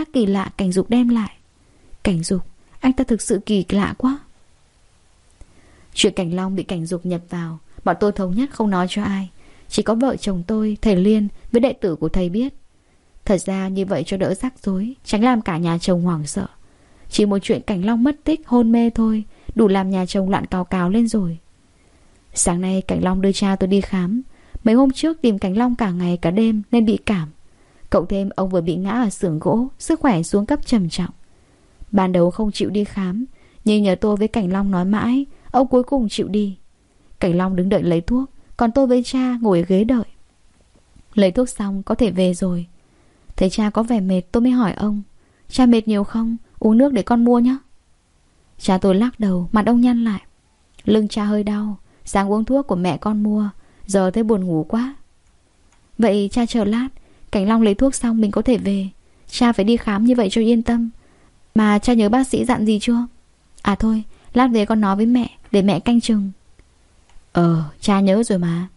giác kỳ lạ cảnh dục đem lại. Cảnh dục, anh ta thực sự kỳ lạ quá. Chuyện cảnh long bị cảnh dục nhập vào, bọn tôi thống nhất không nói cho ai. Chỉ có vợ chồng tôi, thầy Liên với đệ tử của thầy biết. Thật ra như vậy cho đỡ rắc rối, tránh làm cả nhà chồng hoảng sợ. Chỉ một chuyện cảnh long mất tích, hôn mê thôi, đủ làm nhà chồng loạn cào cào lên rồi. Sáng nay Cảnh Long đưa cha tôi đi khám Mấy hôm trước tìm Cảnh Long cả ngày cả đêm Nên bị cảm Cộng thêm ông vừa bị ngã ở xưởng gỗ, Sức khỏe xuống cấp trầm trọng. Ban đầu không chịu đi khám, Nhưng nhờ tôi với Cảnh Long nói mãi, Ông cuối cùng chịu đi. Cảnh Long đứng đợi lấy thuốc, Còn tôi với cha ngồi ở ghế đợi. Lấy thuốc xong, có thể về rồi. Thấy cha có vẻ mệt, tôi mới hỏi ông, Cha mệt nhiều không? Uống nước để con mua nhé Cha tôi lắc đầu, Mặt ông nhăn lại. Lưng cha hơi đau, Sáng uống thuốc của mẹ con mua, Giờ thấy buồn ngủ quá. Vậy cha chờ lát Cảnh Long lấy thuốc xong mình có thể về. Cha phải đi khám như vậy cho yên tâm. Mà cha nhớ bác sĩ dặn gì chưa? À thôi, Lát về con nói với mẹ, Để mẹ canh chừng. Ờ cha nhớ rồi mà.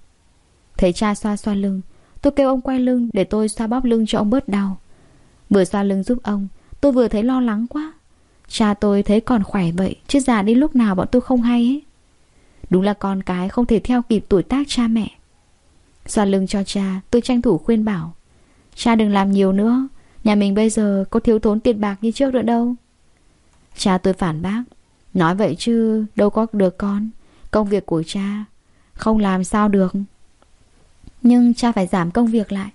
Thấy cha xoa xoa lưng, Tôi kêu ông quay lưng để tôi xoa bóp lưng cho ông bớt đau. Vừa xoa lưng giúp ông, Tôi vừa thấy lo lắng quá. Cha tôi thấy còn khỏe vậy, Chứ già đi lúc nào bọn tôi không hay ấy. Đúng là con cái không thể theo kịp tuổi tác cha mẹ. Xoa lưng cho cha, Tôi tranh thủ khuyên bảo. Cha đừng làm nhiều nữa. Nhà mình bây giờ có thiếu thốn tiền bạc như trước nữa đâu. Cha tôi phản bác. Nói vậy chứ, đâu có được con. Công việc của cha, Không làm sao được. Nhưng cha phải giảm công việc lại.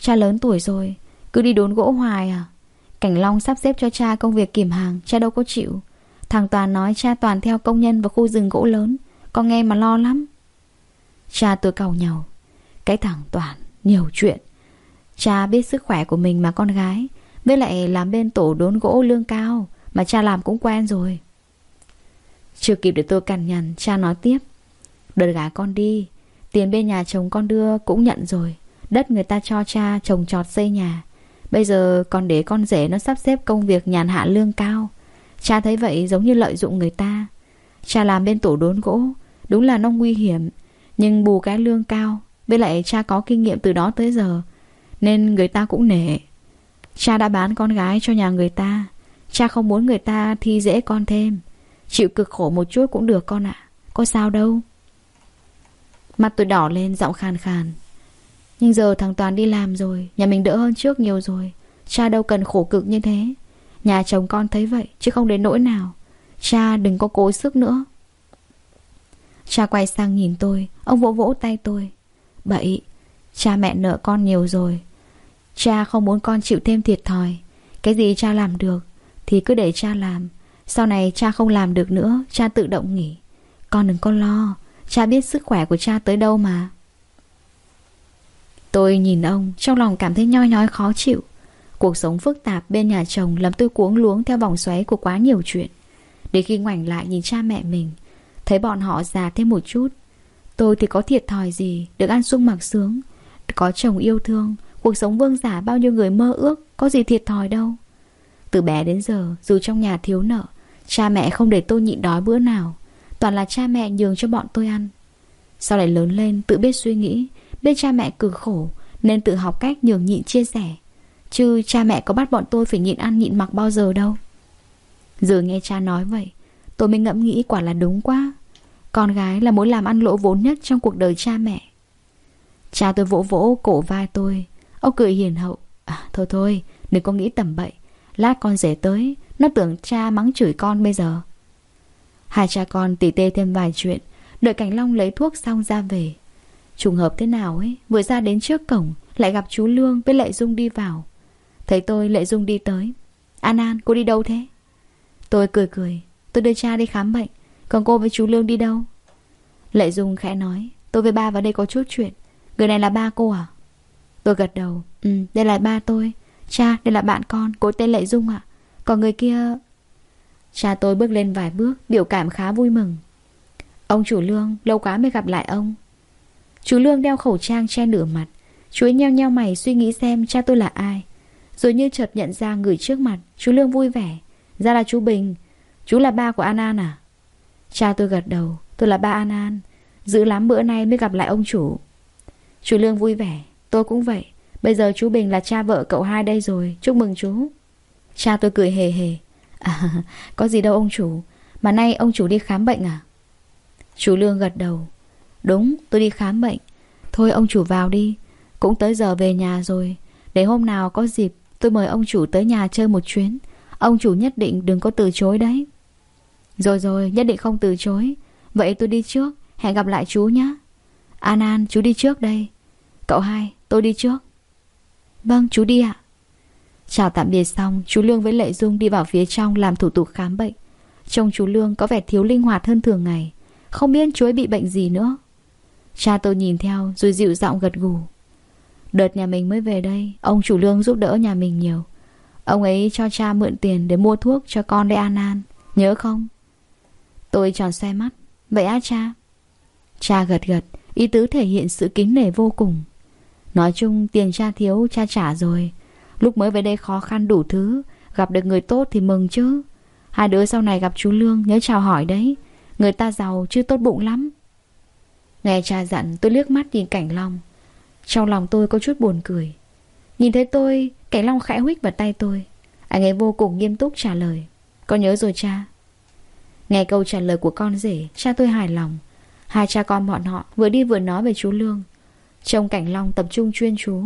Cha lớn tuổi rồi, Cứ đi đốn gỗ hoài à. Cảnh Long sắp xếp cho cha công việc kiểm hàng, Cha đâu có chịu. Thằng Toàn nói cha Toàn theo công nhân vào khu rừng gỗ lớn. Con nghe mà lo lắm. Cha tôi cầu nhau, Cái thằng Toàn, nhiều chuyện Cha biết sức khỏe của mình mà con gái, Với lại làm bên tổ đốn gỗ lương cao Mà cha làm cũng quen rồi. Chưa kịp để tôi cằn nhằn, Cha nói tiếp, Đợt gả con đi, Tiền bên nhà chồng con đưa cũng nhận rồi, Đất người ta cho cha trồng trọt xây nhà. Bây giờ còn để con rể nó sắp xếp công việc nhàn hạ lương cao. Cha thấy vậy giống như lợi dụng người ta. Cha làm bên tổ đốn gỗ, Đúng là nó nguy hiểm, Nhưng bù cái lương cao, Với lại cha có kinh nghiệm từ đó tới giờ nên người ta cũng nể. Cha đã bán con gái cho nhà người ta. Cha không muốn người ta thi dễ con thêm. Chịu cực khổ một chút cũng được con ạ. Có sao đâu. Mặt tôi đỏ lên, giọng khàn khàn. Nhưng giờ thằng Toàn đi làm rồi, Nhà mình đỡ hơn trước nhiều rồi. Cha đâu cần khổ cực như thế. Nhà chồng con thấy vậy, chứ không đến nỗi nào. Cha đừng có cố sức nữa. Cha quay sang nhìn tôi, Ông vỗ vỗ tay tôi. Bậy, Cha mẹ nợ con nhiều rồi. Cha không muốn con chịu thêm thiệt thòi. Cái gì cha làm được, Thì cứ để cha làm. Sau này cha không làm được nữa, Cha tự động nghỉ. Con đừng có lo, Cha biết sức khỏe của cha tới đâu mà. Tôi nhìn ông, Trong lòng cảm thấy nhoi nhói khó chịu. Cuộc sống phức tạp bên nhà chồng Làm tôi cuống luống theo vòng xoáy của quá nhiều chuyện. Để khi ngoảnh lại nhìn cha mẹ mình, Thấy bọn họ già thêm một chút. Tôi thì có thiệt thòi gì Được ăn sung mặc sướng, Có chồng yêu thương Cuộc sống vương giả bao nhiêu người mơ ước, Có gì thiệt thòi đâu. Từ bé đến giờ, dù trong nhà thiếu nợ, Cha mẹ không để tôi nhịn đói bữa nào. Toàn là cha mẹ nhường cho bọn tôi ăn. Sau này lớn lên, tự biết suy nghĩ, Biết cha mẹ cực khổ, Nên tự học cách nhường nhịn chia sẻ. Chứ cha mẹ có bắt bọn tôi phải nhịn ăn nhịn mặc bao giờ đâu. Giờ nghe cha nói vậy, Tôi mới ngẫm nghĩ quả là đúng quá. Con gái là mối làm ăn lỗ vốn nhất trong cuộc đời cha mẹ. Cha tôi vỗ vỗ cổ vai tôi Ông cười hiền hậu. À thôi thôi, đừng có nghĩ tầm bậy. Lát con rể tới, Nó tưởng cha mắng chửi con bây giờ. Hai cha con tỉ tê thêm vài chuyện, Đợi Cảnh Long lấy thuốc xong ra về. Trùng hợp thế nào ấy, Vừa ra đến trước cổng, Lại gặp chú Lương với Lệ Dung đi vào. Thấy tôi, Lệ Dung đi tới. An An, cô đi đâu thế? Tôi cười cười, Tôi đưa cha đi khám bệnh. Còn cô với chú Lương đi đâu? Lệ Dung khẽ nói, Tôi với ba vào đây có chút chuyện. Người này là ba cô à? Tôi gật đầu. Ừ đây là ba tôi. Cha, đây là bạn con Cô tên Lệ Dung ạ. Còn người kia? Cha tôi bước lên vài bước, Biểu cảm khá vui mừng. Ông chủ Lương, lâu quá mới gặp lại ông. Chú Lương đeo khẩu trang che nửa mặt, Chú ấy nheo nheo mày suy nghĩ xem cha tôi là ai. Rồi như chợt nhận ra người trước mặt, Chú Lương vui vẻ. Ra là chú Bình. Chú là ba của An An à? Cha tôi gật đầu. Tôi là ba An An. Dữ lắm bữa nay mới gặp lại ông chủ. Chú Lương vui vẻ. Tôi cũng vậy. Bây giờ chú Bình là cha vợ cậu hai đây rồi. Chúc mừng chú. Cha tôi cười hề hề. À có gì đâu ông chủ. Mà nay ông chủ đi khám bệnh à? Chú Lương gật đầu. Đúng, tôi đi khám bệnh. Thôi ông chủ vào đi. Cũng tới giờ về nhà rồi. Để hôm nào có dịp, tôi mời ông chủ tới nhà chơi một chuyến. Ông chủ nhất định đừng có từ chối đấy. Rồi rồi, nhất định không từ chối. Vậy tôi đi trước. Hẹn gặp lại chú nhé An An, chú đi trước đây. Cậu hai tôi đi trước. Vâng chú đi ạ. Chào tạm biệt xong, Chú Lương với Lệ Dung đi vào phía trong Làm thủ tục khám bệnh. Trông chú Lương có vẻ thiếu linh hoạt hơn thường ngày. Không biết chú ấy bị bệnh gì nữa. Cha tôi nhìn theo rồi dịu giọng gật gù. Đợt nhà mình mới về đây, Ông chủ Lương giúp đỡ nhà mình nhiều. Ông ấy cho cha mượn tiền để mua thuốc cho con để an an. Nhớ không? Tôi tròn xoay mắt. Vậy á cha? Cha gật gật, Ý tứ thể hiện sự kính nể vô cùng. Nói chung tiền cha thiếu cha trả rồi. Lúc mới về đây khó khăn đủ thứ. Gặp được người tốt thì mừng chứ. Hai đứa sau này gặp chú Lương, nhớ chào hỏi đấy. Người ta giàu chứ tốt bụng lắm. Nghe cha dặn, tôi liếc mắt nhìn Cảnh Long. Trong lòng tôi có chút buồn cười. Nhìn thấy tôi, Cảnh Long khẽ huých vào tay tôi. Anh ấy vô cùng nghiêm túc trả lời. Con nhớ rồi cha? Nghe câu trả lời của con rể, Cha tôi hài lòng. Hai cha con bọn họ vừa đi vừa nói về chú Lương. Trông Cảnh Long tập trung chuyên chú,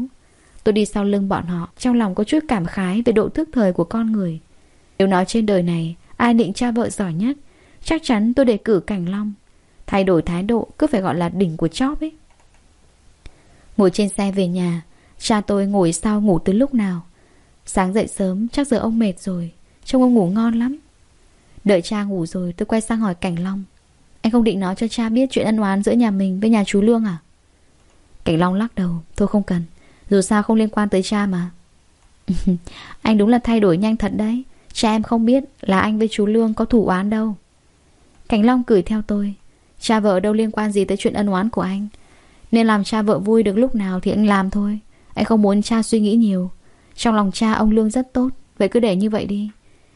Tôi đi sau lưng bọn họ, Trong lòng có chút cảm khái về độ thức thời của con người. Nếu nói trên đời này, Ai định cha vợ giỏi nhất, Chắc chắn tôi đề cử Cảnh Long. Thay đổi thái độ cứ phải gọi là đỉnh của chóp ấy. Ngồi trên xe về nhà, Cha tôi ngồi sau ngủ từ lúc nào. Sáng dậy sớm, chắc giờ ông mệt rồi, Trông ông ngủ ngon lắm. Đợi cha ngủ rồi, tôi quay sang hỏi Cảnh Long. Anh không định nói cho cha biết chuyện ân oán giữa nhà mình với nhà chú Lương à? Cảnh Long lắc đầu, Thôi không cần, Dù sao không liên quan tới cha mà. Anh đúng là thay đổi nhanh thật đấy, Cha em không biết là anh với chú Lương có thủ oán đâu. Cảnh Long cười theo tôi, Cha vợ đâu liên quan gì tới chuyện ân oán của anh, Nên làm cha vợ vui được lúc nào thì anh làm thôi, Anh không muốn cha suy nghĩ nhiều. Trong lòng cha ông Lương rất tốt, Vậy cứ để như vậy đi.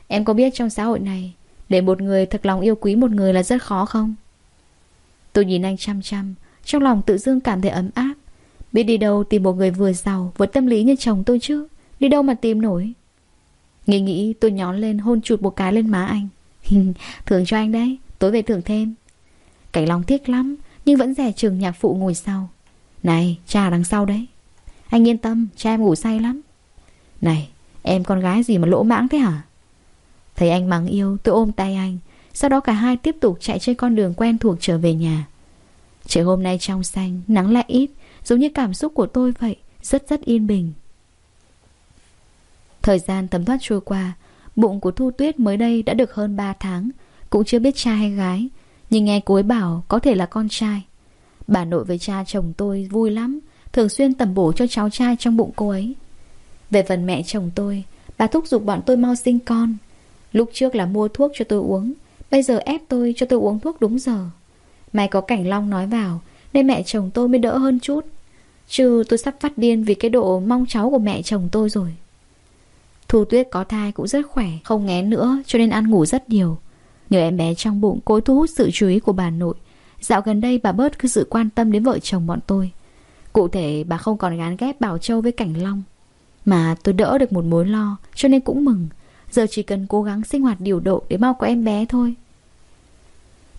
Em có biết trong xã hội này, Để một người thật lòng yêu quý một người là rất khó không? Tôi nhìn anh chăm chăm, Trong lòng tự dưng cảm thấy ấm áp. Biết đi đâu tìm một người vừa giàu, Vừa tâm lý như chồng tôi chứ? Đi đâu mà tìm nổi? Nghĩ nghĩ, tôi nhón lên, hôn chụt một cái lên má anh. Thưởng cho anh đấy, Tối về thưởng thêm. Cảnh Long tiếc lắm, Nhưng vẫn rẻ trường nhạc phụ ngồi sau. Này, cha đằng sau đấy. Anh yên tâm, cha em ngủ say lắm. Này, em con gái gì mà lỗ mãng thế hả? Thấy anh mắng yêu, tôi ôm tay anh. Sau đó cả hai tiếp tục chạy trên con đường quen thuộc trở về nhà. Trời hôm nay trong xanh, Nắng lại ít. Giống như cảm xúc của tôi vậy, Rất rất yên bình. Thời gian tấm thoát trôi qua, Bụng của Thu Tuyết mới đây đã được hơn 3 tháng, Cũng chưa biết trai hay gái, Nhưng nghe cô ấy bảo có thể là con trai. Bà nội với cha chồng tôi vui lắm, Thường xuyên tầm bổ cho cháu trai trong bụng cô ấy. Về phần mẹ chồng tôi, Bà thúc giục bọn tôi mau sinh con. Lúc trước là mua thuốc cho tôi uống, Bây giờ ép tôi cho tôi uống thuốc đúng giờ. May có Cảnh Long nói vào, Nên mẹ chồng tôi mới đỡ hơn chút. Chứ tôi sắp phát điên vì cái độ mong cháu của mẹ chồng tôi rồi. Thu Tuyết có thai cũng rất khỏe, Không ngén nữa, cho nên ăn ngủ rất nhiều. Nhờ em bé trong bụng cố thu hút sự chú ý của bà nội. Dạo gần đây bà bớt cứ sự quan tâm đến vợ chồng bọn tôi. Cụ thể, bà không còn gán ghép Bảo Châu với Cảnh Long. Mà tôi đỡ được một mối lo, Cho nên cũng mừng. Giờ chỉ cần cố gắng sinh hoạt điều độ Để mau có em bé thôi.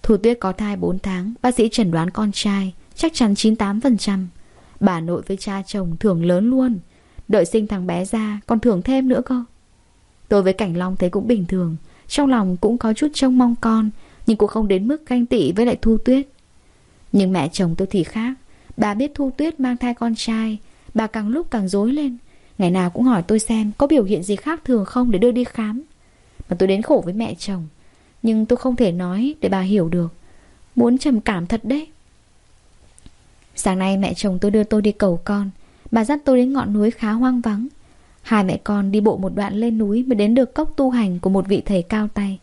Thu Tuyết có thai 4 tháng, Bác sĩ chẩn đoán con trai, Chắc chắn 98% Bà nội với cha chồng thưởng lớn luôn. Đợi sinh thằng bé ra còn thưởng thêm nữa cơ. Tôi với Cảnh Long thấy cũng bình thường. Trong lòng cũng có chút trông mong con, Nhưng cũng không đến mức ganh tị với lại Thu Tuyết. Nhưng mẹ chồng tôi thì khác. Bà biết Thu Tuyết mang thai con trai. Bà càng lúc càng dối lên. Ngày nào cũng hỏi tôi xem có biểu hiện gì khác thường không để đưa đi khám. Mà tôi đến khổ với mẹ chồng. Nhưng tôi không thể nói để bà hiểu được. Muốn trầm cảm thật đấy. Sáng nay mẹ chồng tôi đưa tôi đi cầu con. Bà dắt tôi đến ngọn núi khá hoang vắng. Hai mẹ con đi bộ một đoạn lên núi Mới đến được cốc tu hành của một vị thầy cao tay.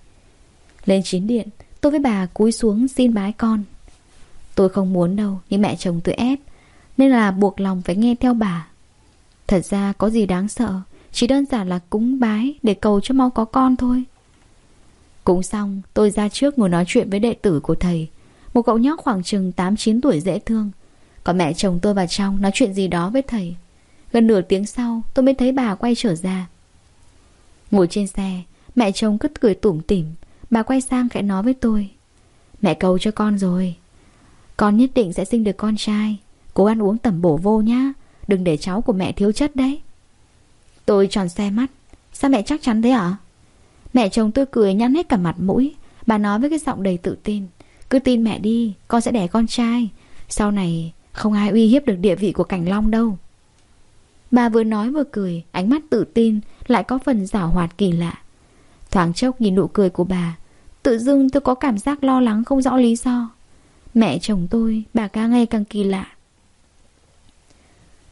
Lên chín điện, Tôi với bà cúi xuống xin bái con. Tôi không muốn đâu, Nhưng mẹ chồng tôi ép, Nên là buộc lòng phải nghe theo bà. Thật ra có gì đáng sợ, Chỉ đơn giản là cúng bái Để cầu cho mau có con thôi. Cúng xong, tôi ra trước ngồi nói chuyện với đệ tử của thầy. Một cậu nhóc khoảng chừng 8-9 tuổi dễ thương còn mẹ chồng tôi vào trong, nói chuyện gì đó với thầy. Gần nửa tiếng sau, tôi mới thấy bà quay trở ra. Ngồi trên xe, Mẹ chồng cứ cười tủm tỉm. Bà quay sang khẽ nói với tôi. Mẹ cầu cho con rồi. Con nhất định sẽ sinh được con trai. Cố ăn uống tẩm bổ vô nhá. Đừng để cháu của mẹ thiếu chất đấy. Tôi tròn xe mắt. Sao mẹ chắc chắn thế ạ? Mẹ chồng tôi cười nhăn hết cả mặt mũi. Bà nói với cái giọng đầy tự tin. Cứ tin mẹ đi, Con sẽ đẻ con trai. Sau này không ai uy hiếp được địa vị của Cảnh Long đâu. Bà vừa nói vừa cười, Ánh mắt tự tin, Lại có phần giảo hoạt kỳ lạ. Thoáng chốc nhìn nụ cười của bà, Tự dưng tôi có cảm giác lo lắng không rõ lý do. Mẹ chồng tôi, Bà ca ngày càng kỳ lạ.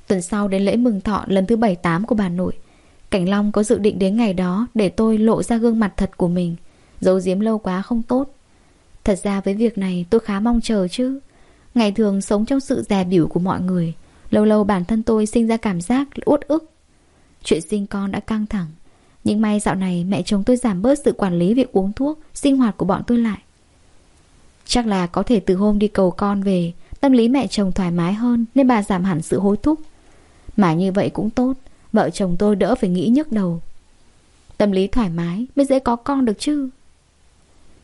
Tuần sau đến lễ mừng thọ lần thứ 78 của bà nội, Cảnh Long có dự định đến ngày đó Để tôi lộ ra gương mặt thật của mình, Giấu giếm lâu quá không tốt. Thật ra với việc này tôi khá mong chờ chứ. Ngày thường sống trong sự dè biểu của mọi người, Lâu lâu bản thân tôi sinh ra cảm giác uất ức. Chuyện sinh con đã căng thẳng, Nhưng may dạo này mẹ chồng tôi giảm bớt sự quản lý việc uống thuốc, Sinh hoạt của bọn tôi lại. Chắc là có thể từ hôm đi cầu con về, Tâm lý mẹ chồng thoải mái hơn Nên bà giảm hẳn sự hối thúc. Mà như vậy cũng tốt, Vợ chồng tôi đỡ phải nghĩ nhức đầu. Tâm lý thoải mái mới dễ có con được chứ.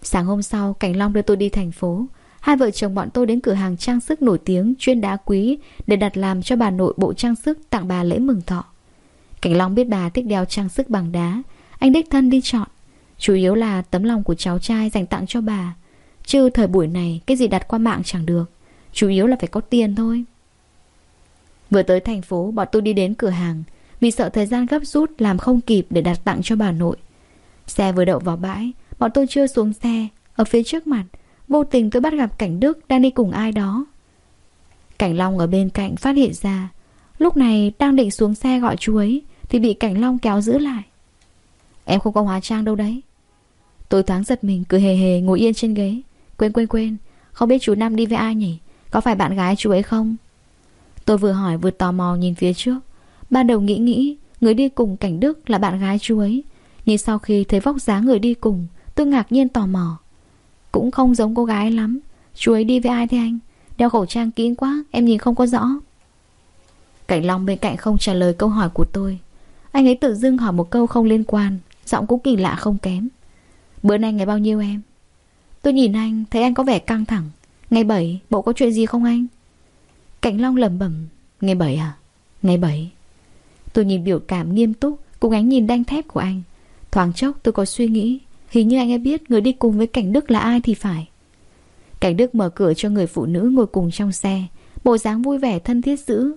Sáng hôm sau, Cảnh Long đưa tôi đi thành phố Hai vợ chồng bọn tôi đến cửa hàng trang sức nổi tiếng chuyên đá quý để đặt làm cho bà nội bộ trang sức tặng bà lễ mừng thọ. Cảnh Long biết bà thích đeo trang sức bằng đá, anh đích thân đi chọn. Chủ yếu là tấm lòng của cháu trai dành tặng cho bà. Chứ thời buổi này cái gì đặt qua mạng chẳng được. Chủ yếu là phải có tiền thôi. Vừa tới thành phố bọn tôi đi đến cửa hàng vì sợ thời gian gấp rút làm không kịp để đặt tặng cho bà nội. Xe vừa đậu vào bãi, bọn tôi chưa xuống xe. Ở phía trước mặt Vô tình tôi bắt gặp Cảnh Đức đang đi cùng ai đó. Cảnh Long ở bên cạnh phát hiện ra, Lúc này đang định xuống xe gọi chú ấy Thì bị Cảnh Long kéo giữ lại. Em không có hóa trang đâu đấy. Tôi thoáng giật mình cười hề hề ngồi yên trên ghế. Quên quên quên, Không biết chú Nam đi với ai nhỉ? Có phải bạn gái chú ấy không? Tôi vừa hỏi vừa tò mò nhìn phía trước. Ban đầu nghĩ nghĩ, Người đi cùng Cảnh Đức là bạn gái chú ấy. Nhưng sau khi thấy vóc dáng người đi cùng, Tôi ngạc nhiên tò mò cũng không giống cô gái lắm. Chú ấy đi với ai thế anh? Đeo khẩu trang kín quá, Em nhìn không có rõ. Cảnh Long bên cạnh không trả lời câu hỏi của tôi. Anh ấy tự dưng hỏi một câu không liên quan, Giọng cũng kỳ lạ không kém. Bữa nay ngày bao nhiêu em? Tôi nhìn anh, thấy anh có vẻ căng thẳng. Ngày 7 bộ có chuyện gì không anh? Cảnh Long lẩm bẩm, Ngày 7 à? Ngày 7 Tôi nhìn biểu cảm nghiêm túc, Cùng ánh nhìn đanh thép của anh. Thoáng chốc tôi có suy nghĩ Hình như anh ấy biết người đi cùng với Cảnh Đức là ai thì phải. Cảnh Đức mở cửa cho người phụ nữ ngồi cùng trong xe, Bộ dáng vui vẻ thân thiết dữ.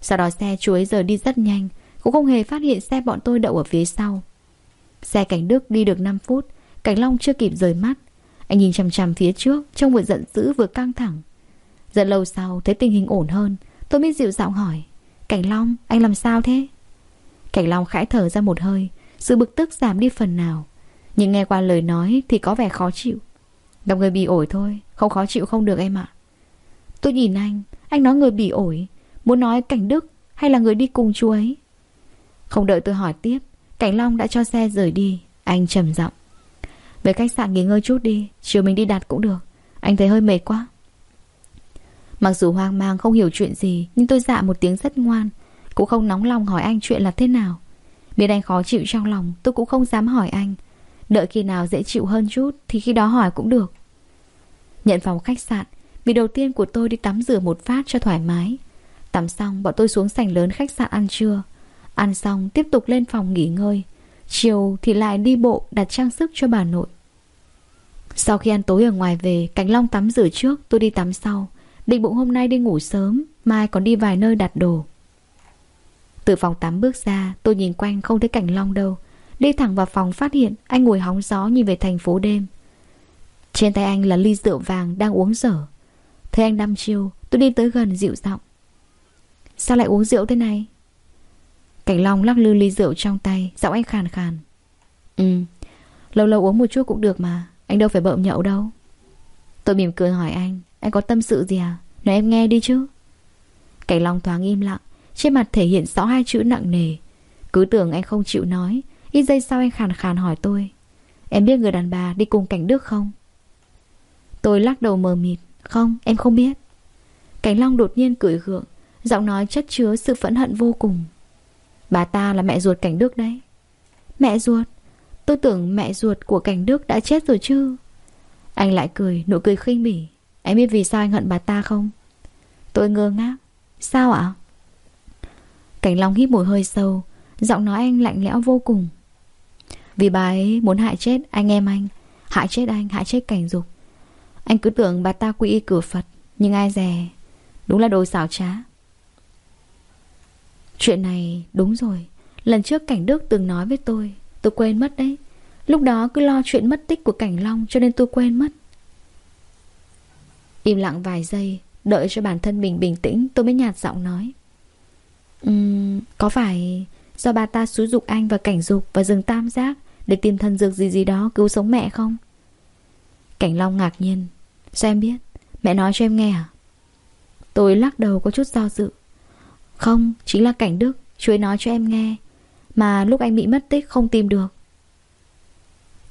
Sau đó xe chuối giờ đi rất nhanh, Cũng không hề phát hiện xe bọn tôi đậu ở phía sau. Xe Cảnh Đức đi được 5 phút, Cảnh Long chưa kịp rời mắt. Anh nhìn chằm chằm phía trước, Trông vừa giận dữ vừa căng thẳng. Rất lâu sau, thấy tình hình ổn hơn, Tôi mới dịu giọng hỏi, Cảnh Long, anh làm sao thế? Cảnh Long khẽ thở ra một hơi, Sự bực tức giảm đi phần nào nhưng nghe qua lời nói thì có vẻ khó chịu. Gặp người bị ổi thôi, Không khó chịu không được em ạ. Tôi nhìn anh Anh nói người bị ổi, Muốn nói Cảnh Đức hay là người đi cùng chú ấy? Không đợi tôi hỏi tiếp, Cảnh Long đã cho xe rời đi, Anh trầm giọng. Về khách sạn nghỉ ngơi chút đi, Chiều mình đi đặt cũng được, Anh thấy hơi mệt quá. Mặc dù hoang mang không hiểu chuyện gì, Nhưng tôi dạ một tiếng rất ngoan, Cũng không nóng lòng hỏi anh chuyện là thế nào. Biết anh khó chịu trong lòng, Tôi cũng không dám hỏi anh Đợi khi nào dễ chịu hơn chút Thì khi đó hỏi cũng được. Nhận phòng khách sạn Vì đầu tiên của tôi đi tắm rửa một phát cho thoải mái. Tắm xong, bọn tôi xuống sảnh lớn khách sạn ăn trưa. Ăn xong, tiếp tục lên phòng nghỉ ngơi. Chiều thì lại đi bộ đặt trang sức cho bà nội. Sau khi ăn tối ở ngoài về Cảnh Long tắm rửa trước, tôi đi tắm sau. Định bụng hôm nay đi ngủ sớm, Mai còn đi vài nơi đặt đồ. Từ phòng tắm bước ra, Tôi nhìn quanh không thấy Cảnh Long đâu. Đi thẳng vào phòng phát hiện, Anh ngồi hóng gió nhìn về thành phố đêm. Trên tay anh là ly rượu vàng đang uống dở. Thấy anh đăm chiêu, Tôi đi tới gần dịu giọng. Sao lại uống rượu thế này? Cảnh Long lắc lư ly rượu trong tay, Giọng anh khàn khàn. Ừ Lâu lâu uống một chút cũng được mà, Anh đâu phải bợm nhậu đâu. Tôi mỉm cười hỏi anh Anh có tâm sự gì à? Nói em nghe đi chứ. Cảnh Long thoáng im lặng, Trên mặt thể hiện rõ hai chữ nặng nề. Cứ tưởng anh không chịu nói Ít giây sau anh khàn khàn hỏi tôi Em biết người đàn bà đi cùng cảnh Đức không? Tôi lắc đầu mờ mịt Không, em không biết. Cảnh Long đột nhiên cười gượng Giọng nói chất chứa sự phẫn hận vô cùng. Bà ta là mẹ ruột cảnh Đức đấy. Mẹ ruột? Tôi tưởng mẹ ruột của cảnh Đức đã chết rồi chứ. Anh lại cười Nụ cười khinh bỉ. Em biết vì sao anh hận bà ta không? Tôi ngơ ngác Sao ạ? Cảnh Long hít một hơi sâu Giọng nói anh lạnh lẽo vô cùng. Vì bà ấy muốn hại chết anh em anh. Hại chết anh, hại chết cảnh dục. Anh cứ tưởng bà ta quy y cửa Phật Nhưng ai dè Đúng là đồ xảo trá. Chuyện này đúng rồi. Lần trước cảnh Đức từng nói với tôi Tôi quên mất đấy. Lúc đó cứ lo chuyện mất tích của cảnh Long Cho nên tôi quên mất. Im lặng vài giây Đợi cho bản thân mình bình tĩnh Tôi mới nhạt giọng nói. Um, Có phải do bà ta xúi dục anh và cảnh dục Và rừng tam giác Để tìm thần dược gì gì đó cứu sống mẹ không? Cảnh Long ngạc nhiên. Sao em biết? Mẹ nói cho em nghe à? Tôi lắc đầu có chút do dự. Không, chính là cảnh Đức. Chú ấy nói cho em nghe. Mà lúc anh bị mất tích không tìm được.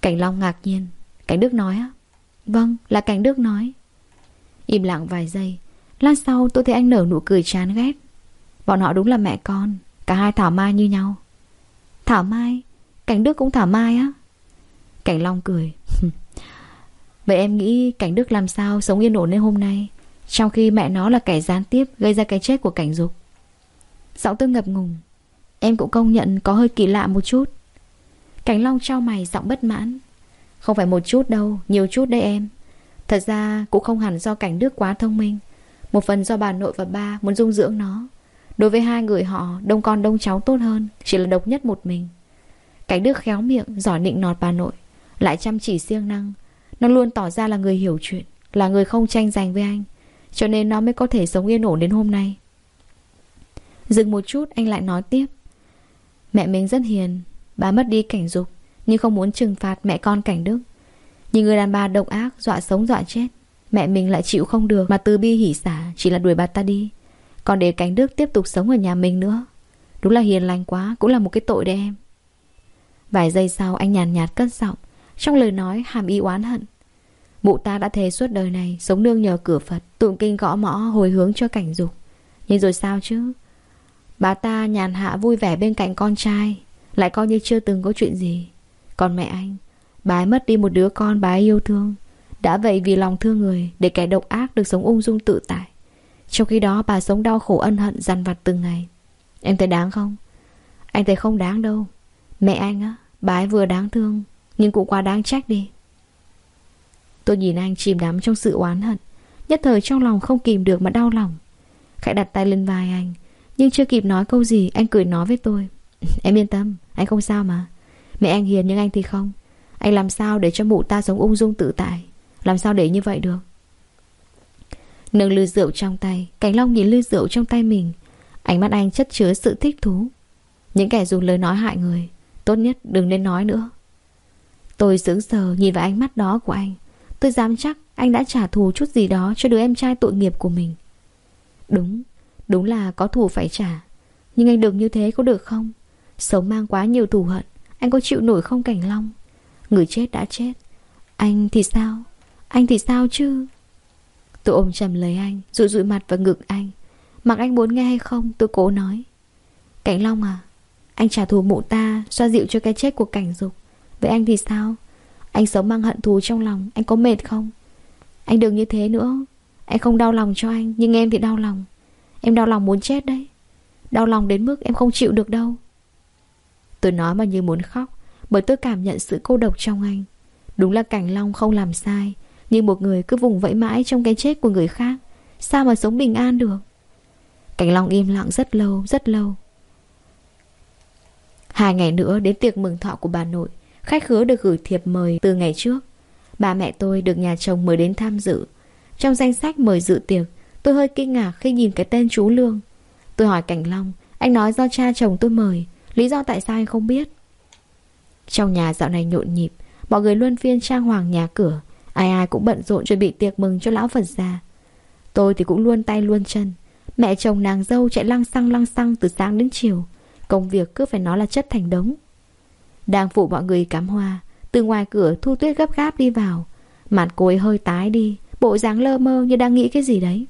Cảnh Long ngạc nhiên. Cảnh Đức nói á? Vâng là Cảnh Đức nói. Im lặng vài giây. Lát sau tôi thấy anh nở nụ cười chán ghét. Bọn họ đúng là mẹ con. Cả hai Thảo Mai như nhau. Thảo Mai, Cảnh Đức cũng Thảo Mai á. Cảnh Long cười. Vậy em nghĩ Cảnh Đức làm sao sống yên ổn đến hôm nay, Trong khi mẹ nó là kẻ gián tiếp Gây ra cái chết của Cảnh Dục? Giọng tôi ngập ngùng Em cũng công nhận có hơi kỳ lạ một chút. Cảnh Long trao mày giọng bất mãn. Không phải một chút đâu, Nhiều chút đây em. Thật ra cũng không hẳn do cảnh Đức quá thông minh, Một phần do bà nội và ba muốn dung dưỡng nó. Đối với hai người họ, Đông con đông cháu tốt hơn, Chỉ là độc nhất một mình. Cảnh Đức khéo miệng Giỏi nịnh nọt bà nội, Lại chăm chỉ siêng năng. Nó luôn tỏ ra là người hiểu chuyện, Là người không tranh giành với anh, Cho nên nó mới có thể sống yên ổn đến hôm nay. Dừng một chút, anh lại nói tiếp. Mẹ mình rất hiền, Bà mất đi cảnh dục, Nhưng không muốn trừng phạt mẹ con cảnh đức. Nhưng người đàn bà độc ác, Dọa sống dọa chết, Mẹ mình lại chịu không được Mà từ bi hỉ xả, Chỉ là đuổi bà ta đi. Còn để cánh đức tiếp tục sống ở nhà mình nữa. Đúng là hiền lành quá Cũng là một cái tội đấy em. Vài giây sau anh nhàn nhạt, nhạt cất giọng Trong lời nói hàm ý oán hận. Mụ ta đã thề suốt đời này Sống nương nhờ cửa Phật Tụng kinh gõ mõ hồi hướng cho cảnh dục. Nhưng rồi sao chứ? Bà ta nhàn hạ vui vẻ bên cạnh con trai Lại coi như chưa từng có chuyện gì. Còn mẹ anh Bà ấy mất đi một đứa con bà ấy yêu thương. Đã vậy vì lòng thương người Để kẻ độc ác được sống ung dung tự tại. Trong khi đó bà sống đau khổ ân hận dằn vặt từng ngày. Em thấy đáng không? Anh thấy không đáng đâu. Mẹ anh á, Bà ấy vừa đáng thương, Nhưng cũng quá đáng trách đi. Tôi nhìn anh chìm đắm trong sự oán hận, Nhất thời trong lòng không kìm được mà đau lòng. Khải đặt tay lên vai anh, Nhưng chưa kịp nói câu gì, Anh cười nói với tôi. Em yên tâm, Anh không sao mà. Mẹ anh hiền nhưng anh thì không. Anh làm sao để cho mụ ta sống ung dung tự tại? Làm sao để như vậy được? Nâng lư rượu trong tay. Cảnh Long nhìn lư rượu trong tay mình. Ánh mắt anh chất chứa sự thích thú. Những kẻ dùng lời nói hại người, Tốt nhất đừng nên nói nữa. Tôi sững sờ nhìn vào ánh mắt đó của anh. Tôi dám chắc anh đã trả thù chút gì đó Cho đứa em trai tội nghiệp của mình. Đúng Đúng là có thù phải trả. Nhưng anh đừng như thế có được không? Sống mang quá nhiều thù hận, Anh có chịu nổi không Cảnh Long? Người chết đã chết. Anh thì sao? Anh thì sao chứ? Tôi ôm chầm lấy anh, Rụi rụi mặt vào ngực anh. Mặc anh muốn nghe hay không, tôi cố nói. Cảnh Long à Anh trả thù mụ ta, Xoa dịu cho cái chết của cảnh dục. Vậy anh thì sao? Anh sống mang hận thù trong lòng, Anh có mệt không? Anh đừng như thế nữa. Anh không đau lòng cho anh, Nhưng em thì đau lòng. Em đau lòng muốn chết đấy. Đau lòng đến mức em không chịu được đâu. Tôi nói mà như muốn khóc, Bởi tôi cảm nhận sự cô độc trong anh. Đúng là Cảnh Long không làm sai. Nhưng một người cứ vùng vẫy mãi trong cái chết của người khác Sao mà sống bình an được? Cảnh Long im lặng rất lâu, rất lâu. Hai ngày nữa đến tiệc mừng thọ của bà nội Khách khứa được gửi thiệp mời từ ngày trước. Bà mẹ tôi được nhà chồng mời đến tham dự. Trong danh sách mời dự tiệc Tôi hơi kinh ngạc khi nhìn cái tên chú Lương. Tôi hỏi Cảnh Long Anh nói do cha chồng tôi mời Lý do tại sao anh không biết? Trong nhà dạo này nhộn nhịp Mọi người luân phiên trang hoàng nhà cửa. Ai ai cũng bận rộn chuẩn bị tiệc mừng cho lão Phật già. Tôi thì cũng luôn tay luôn chân. Mẹ chồng nàng dâu chạy lăng xăng lăng xăng từ sáng đến chiều. Công việc cứ phải nói là chất thành đống. Đang phụ mọi người cắm hoa, Từ ngoài cửa Thu Tuyết gấp gáp đi vào. Mặt cô ấy hơi tái đi, Bộ dáng lơ mơ như đang nghĩ cái gì đấy.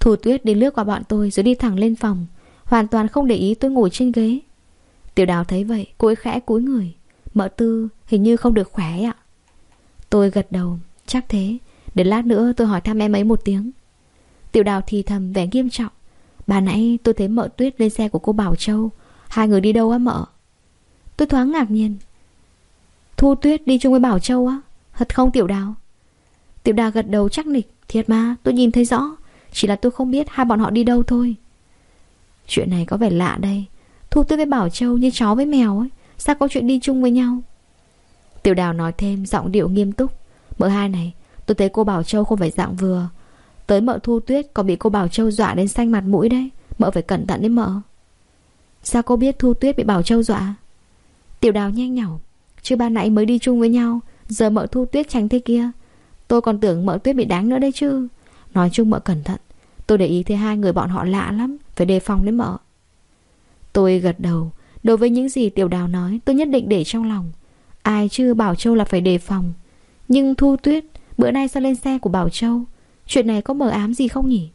Thu Tuyết đi lướt qua bọn tôi Rồi đi thẳng lên phòng. Hoàn toàn không để ý tôi ngồi trên ghế. Tiểu đào thấy vậy, Cô ấy khẽ cúi người. Mợ tư hình như không được khỏe ạ. Tôi gật đầu, Chắc thế. Để lát nữa tôi hỏi thăm em ấy một tiếng. Tiểu đào thì thầm vẻ nghiêm trọng, Bà nãy tôi thấy mợ tuyết lên xe của cô Bảo Châu, Hai người đi đâu á mợ? Tôi thoáng ngạc nhiên, Thu tuyết đi chung với Bảo Châu á? Thật không tiểu đào? Tiểu đào gật đầu chắc nịch, Thiệt mà, tôi nhìn thấy rõ, Chỉ là tôi không biết hai bọn họ đi đâu thôi. Chuyện này có vẻ lạ đây. Thu tuyết với Bảo Châu như chó với mèo ấy, Sao có chuyện đi chung với nhau? Tiểu đào nói thêm, giọng điệu nghiêm túc. Mợ hai này, Tôi thấy cô Bảo Châu không phải dạng vừa. Tới mợ thu tuyết còn bị cô Bảo Châu dọa đến xanh mặt mũi đấy. Mợ phải cẩn thận đấy mợ. Sao cô biết thu tuyết bị Bảo Châu dọa? Tiểu đào nhanh nhảu Chứ ba nãy mới đi chung với nhau, Giờ mợ thu tuyết tránh thế kia. Tôi còn tưởng mợ tuyết bị đánh nữa đấy chứ. Nói chung mợ cẩn thận. Tôi để ý thấy hai người bọn họ lạ lắm, Phải đề phòng đấy mợ. Tôi gật đầu. Đối với những gì tiểu đào nói, Tôi nhất định để trong lòng. Ai chứ Bảo Châu là phải đề phòng. Nhưng Thu Tuyết, Bữa nay sao lên xe của Bảo Châu? Chuyện này có mờ ám gì không nhỉ?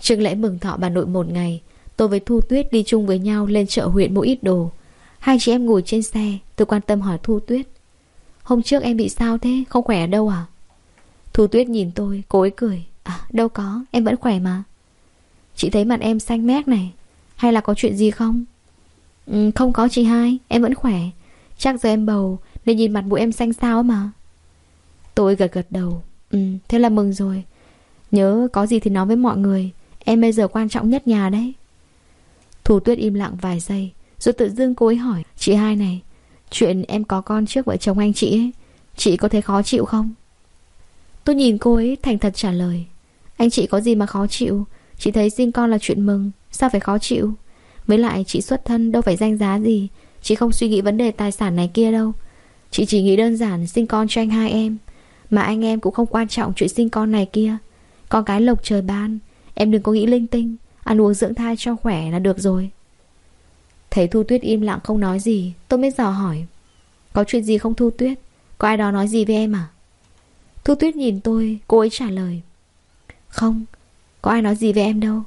Trưng lễ mừng thọ bà nội một ngày, Tôi với Thu Tuyết đi chung với nhau Lên chợ huyện mua ít đồ. Hai chị em ngồi trên xe, Tôi quan tâm hỏi Thu Tuyết. Hôm trước em bị sao thế? Không khỏe ở đâu à? Thu Tuyết nhìn tôi, Cô ấy cười. À đâu có, Em vẫn khỏe mà. Chị thấy mặt em xanh mét này. Hay là có chuyện gì không? Ừ, Không có chị hai Em vẫn khỏe. Chắc giờ em bầu Nên nhìn mặt mũi em xanh xao mà. Tôi gật gật đầu. Ừ thế là mừng rồi. Nhớ có gì thì nói với mọi người. Em bây giờ quan trọng nhất nhà đấy. Thủ tuyết im lặng vài giây Rồi tự dưng cô ấy hỏi Chị hai này Chuyện em có con trước vợ chồng anh chị ấy Chị có thấy khó chịu không? Tôi nhìn cô ấy thành thật trả lời Anh chị có gì mà khó chịu? Chị thấy sinh con là chuyện mừng Sao phải khó chịu? Với lại chị xuất thân đâu phải danh giá gì. Chị không suy nghĩ vấn đề tài sản này kia đâu. Chị chỉ nghĩ đơn giản sinh con cho anh hai em. Mà anh em cũng không quan trọng chuyện sinh con này kia. Con cái lộc trời ban, Em đừng có nghĩ linh tinh. Ăn uống dưỡng thai cho khỏe là được rồi. Thấy Thu Tuyết im lặng không nói gì. Tôi mới dò hỏi, Có chuyện gì không Thu Tuyết? Có ai đó nói gì với em à? Thu Tuyết nhìn tôi, Cô ấy trả lời, Không, Có ai nói gì với em đâu.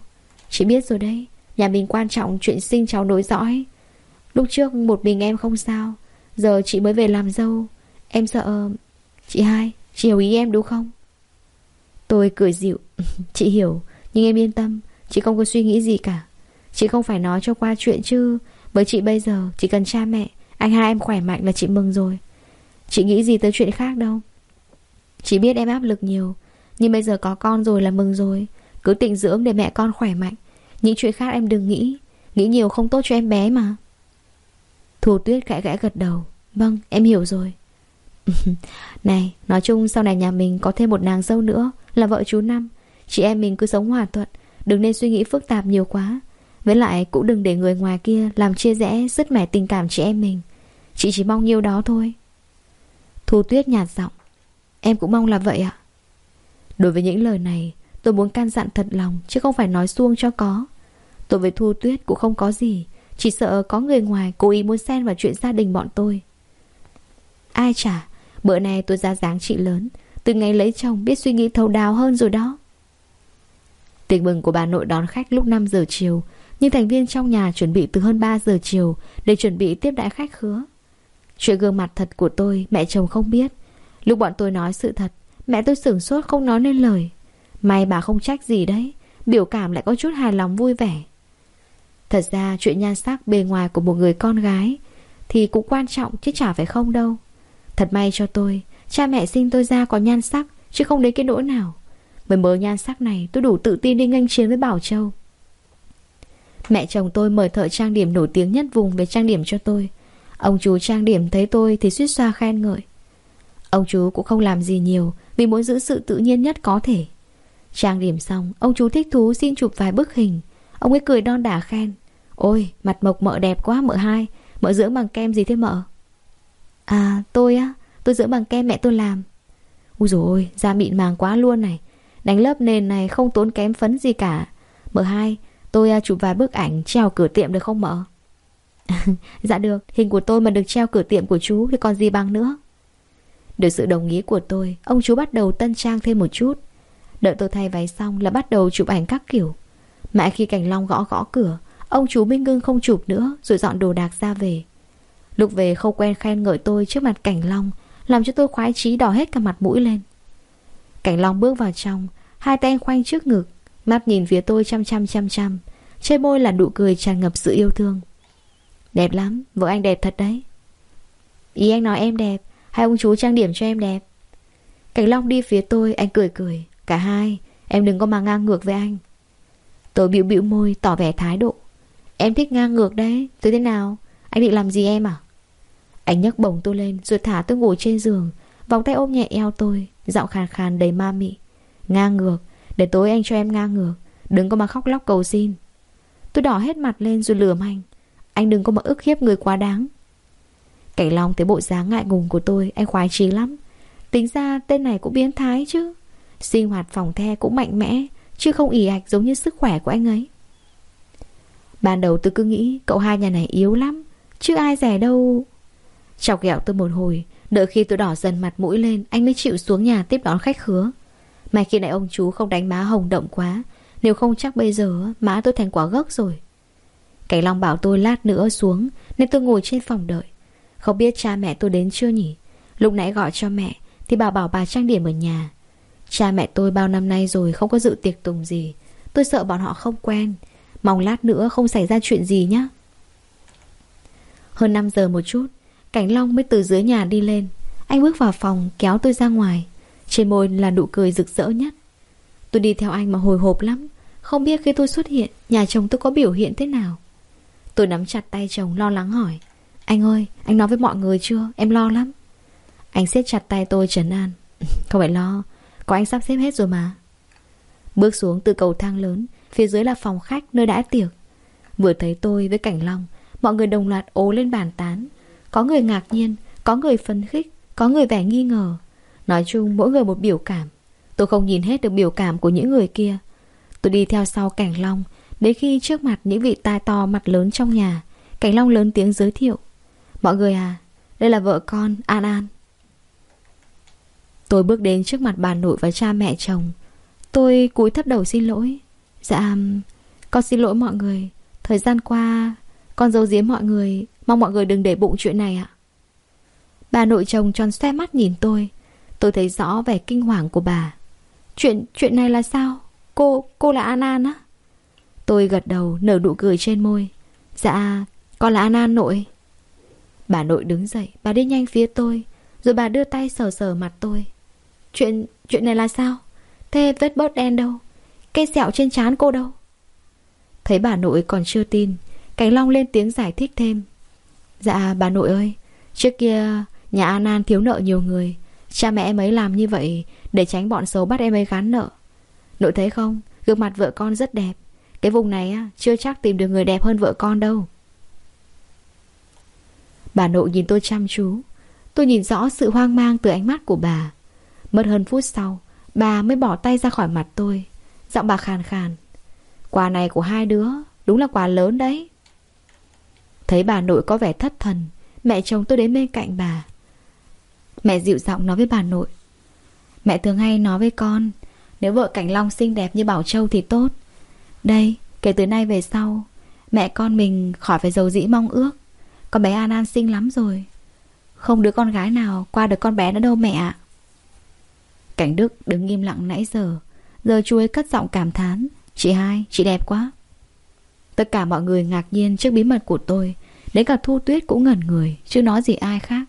Chị biết rồi đấy. Nhà mình quan trọng chuyện sinh cháu nối dõi. Lúc trước một mình em không sao. Giờ chị mới về làm dâu. Em sợ, Chị hai, Chị hiểu ý em đúng không? Tôi cười dịu. Chị hiểu, Nhưng em yên tâm. Chị không có suy nghĩ gì cả. Chị không phải nói cho qua chuyện chứ. Với chị bây giờ, Chỉ cần cha mẹ, Anh hai em khỏe mạnh là chị mừng rồi. Chị nghĩ gì tới chuyện khác đâu. Chị biết em áp lực nhiều, Nhưng bây giờ có con rồi là mừng rồi. Cứ tịnh dưỡng để mẹ con khỏe mạnh. Những chuyện khác em đừng nghĩ. Nghĩ nhiều không tốt cho em bé mà. Thù tuyết gãi gãi gật đầu. Vâng em hiểu rồi. Này, nói chung sau này nhà mình có thêm một nàng dâu nữa Là vợ chú Năm. Chị em mình cứ sống hòa thuận, Đừng nên suy nghĩ phức tạp nhiều quá. Với lại cũng đừng để người ngoài kia Làm chia rẽ, sứt mẻ tình cảm chị em mình. Chị chỉ mong nhiêu đó thôi. Thu tuyết nhạt giọng. Em cũng mong là vậy ạ. Đối với những lời này, Tôi muốn can dặn thật lòng, Chứ không phải nói xuông cho có. Tôi với Thu Tuyết cũng không có gì, Chỉ sợ có người ngoài cố ý muốn xen vào chuyện gia đình bọn tôi. Ai chả, Bữa nay tôi ra dáng chị lớn, Từ ngày lấy chồng biết suy nghĩ thấu đáo hơn rồi đó. Tiệc mừng của bà nội đón khách lúc 5 giờ chiều, Nhưng thành viên trong nhà chuẩn bị từ hơn 3 giờ chiều Để chuẩn bị tiếp đãi khách khứa. Chuyện gương mặt thật của tôi, Mẹ chồng không biết. Lúc bọn tôi nói sự thật, Mẹ tôi sửng sốt không nói nên lời. May bà không trách gì đấy, Biểu cảm lại có chút hài lòng vui vẻ. Thật ra chuyện nhan sắc bề ngoài của một người con gái Thì cũng quan trọng chứ chả phải không đâu. Thật may cho tôi, Cha mẹ sinh tôi ra có nhan sắc Chứ không đến cái nỗi nào. Mới mớ nhan sắc này tôi đủ tự tin đi nghênh chiến với Bảo Châu. Mẹ chồng tôi mời thợ trang điểm nổi tiếng nhất vùng về trang điểm cho tôi. Ông chú trang điểm thấy tôi thì suýt xoa khen ngợi. Ông chú cũng không làm gì nhiều Vì muốn giữ sự tự nhiên nhất có thể. Trang điểm xong, Ông chú thích thú xin chụp vài bức hình. Ông ấy cười đon đả khen. Ôi, mặt mộc mợ đẹp quá, mợ hai. Mợ dưỡng bằng kem gì thế mợ? À tôi á, Tôi dưỡng bằng kem mẹ tôi làm. Úi dồi ôi, da mịn màng quá luôn này. Đánh lớp nền này không tốn kém phấn gì cả. Mợ hai, Tôi à, chụp vài bức ảnh treo cửa tiệm được không mợ? Dạ được, Hình của tôi mà được treo cửa tiệm của chú Thì còn gì bằng nữa. Được sự đồng ý của tôi, Ông chú bắt đầu tân trang thêm một chút. Đợi tôi thay váy xong là bắt đầu chụp ảnh các kiểu. Mãi khi Cảnh Long gõ gõ cửa Ông chú Minh Ngưng không chụp nữa Rồi dọn đồ đạc ra về. Lúc về không quen khen ngợi tôi trước mặt Cảnh Long Làm cho tôi khoái chí đỏ hết cả mặt mũi lên. Cảnh Long bước vào trong Hai tay anh khoanh trước ngực Mắt nhìn phía tôi chăm chăm chăm chăm Trên môi là nụ cười tràn ngập sự yêu thương. Đẹp lắm, vợ anh đẹp thật đấy. Ý anh nói em đẹp Hay ông chú trang điểm cho em đẹp. Cảnh Long đi phía tôi, anh cười cười Cả hai, em đừng có mà ngang ngược với anh. Tôi bĩu bĩu môi, tỏ vẻ thái độ. Em thích ngang ngược đấy, Tôi thế nào? Anh định làm gì em à? Anh nhấc bổng tôi lên, rồi thả tôi ngồi trên giường. Vòng tay ôm nhẹ eo tôi, Giọng khàn khàn đầy ma mị. Ngang ngược, Để tối anh cho em ngang ngược, Đừng có mà khóc lóc cầu xin. Tôi đỏ hết mặt lên rồi lườm anh. Anh đừng có mà ức hiếp người quá đáng. Cảnh Long thấy bộ dáng ngại ngùng của tôi, Anh khoái trí lắm. Tính ra tên này cũng biến thái chứ. Sinh hoạt phòng the cũng mạnh mẽ. Chứ không ỉ ạch giống như sức khỏe của anh ấy. Ban đầu tôi cứ nghĩ Cậu hai nhà này yếu lắm, Chứ ai rẻ đâu. Chọc ghẹo tôi một hồi, Đợi khi tôi đỏ dần mặt mũi lên, Anh mới chịu xuống nhà tiếp đón khách khứa. May khi nãy ông chú không đánh má hồng động quá, Nếu không chắc bây giờ Má tôi thành quả gốc rồi. Cảnh Long bảo tôi lát nữa xuống, Nên tôi ngồi trên phòng đợi. Không biết cha mẹ tôi đến chưa nhỉ? Lúc nãy gọi cho mẹ, Thì bà bảo bà trang điểm ở nhà. Cha mẹ tôi bao năm nay rồi không có dự tiệc tùng gì. Tôi sợ bọn họ không quen. Mong lát nữa không xảy ra chuyện gì nhé Hơn 5 giờ một chút, Cảnh Long mới từ dưới nhà đi lên. Anh bước vào phòng, kéo tôi ra ngoài. Trên môi là nụ cười rực rỡ nhất. Tôi đi theo anh mà hồi hộp lắm. Không biết khi tôi xuất hiện, Nhà chồng tôi có biểu hiện thế nào. Tôi nắm chặt tay chồng, lo lắng hỏi. Anh ơi, anh nói với mọi người chưa? Em lo lắm. Anh siết chặt tay tôi trấn an. Không phải lo. Có anh sắp xếp hết rồi mà. Bước xuống từ cầu thang lớn, Phía dưới là phòng khách nơi đã tiệc. Vừa thấy tôi với Cảnh Long, Mọi người đồng loạt ố lên bàn tán. Có người ngạc nhiên, Có người phấn khích, Có người vẻ nghi ngờ. Nói chung mỗi người một biểu cảm. Tôi không nhìn hết được biểu cảm của những người kia. Tôi đi theo sau Cảnh Long, Đến khi trước mặt những vị tai to mặt lớn trong nhà, Cảnh Long lớn tiếng giới thiệu. Mọi người à Đây là vợ con An An. Tôi bước đến trước mặt bà nội và cha mẹ chồng. Tôi cúi thấp đầu xin lỗi. Dạ Con xin lỗi mọi người. Thời gian qua, Con giấu giếm mọi người. Mong mọi người đừng để bụng chuyện này ạ. Bà nội chồng tròn xoe mắt nhìn tôi. Tôi thấy rõ vẻ kinh hoàng của bà. Chuyện chuyện này là sao? Cô cô là An An á? Tôi gật đầu, nở nụ cười trên môi. Dạ con là An An nội. Bà nội đứng dậy, Bà đi nhanh phía tôi, Rồi bà đưa tay sờ sờ mặt tôi. Chuyện chuyện này là sao? Thế vết bớt đen đâu? Cây sẹo trên trán cô đâu? Thấy bà nội còn chưa tin Cảnh Long lên tiếng giải thích thêm. Dạ bà nội ơi, Trước kia nhà An An thiếu nợ nhiều người. Cha mẹ em ấy làm như vậy Để tránh bọn xấu bắt em ấy gán nợ. Nội thấy không? Gương mặt vợ con rất đẹp. Cái vùng này á, chưa chắc tìm được người đẹp hơn vợ con đâu. Bà nội nhìn tôi chăm chú. Tôi nhìn rõ sự hoang mang từ ánh mắt của bà. Mất hơn phút sau Bà mới bỏ tay ra khỏi mặt tôi. Giọng bà khàn khàn. Quà này của hai đứa Đúng là quà lớn đấy. Thấy bà nội có vẻ thất thần Mẹ chồng tôi đến bên cạnh bà. Mẹ dịu giọng nói với bà nội. Mẹ thường hay nói với con Nếu vợ Cảnh Long xinh đẹp như Bảo Châu thì tốt. Đây, kể từ nay về sau Mẹ con mình khỏi phải giàu dĩ mong ước. Con bé An An xinh lắm rồi. Không đứa con gái nào qua được con bé nữa đâu mẹ ạ. Cảnh Đức đứng im lặng nãy giờ. Giờ chú ấy cất giọng cảm thán Chị hai, chị đẹp quá. Tất cả mọi người ngạc nhiên trước bí mật của tôi. Đến cả Thu Tuyết cũng ngẩn người Chứ nói gì ai khác.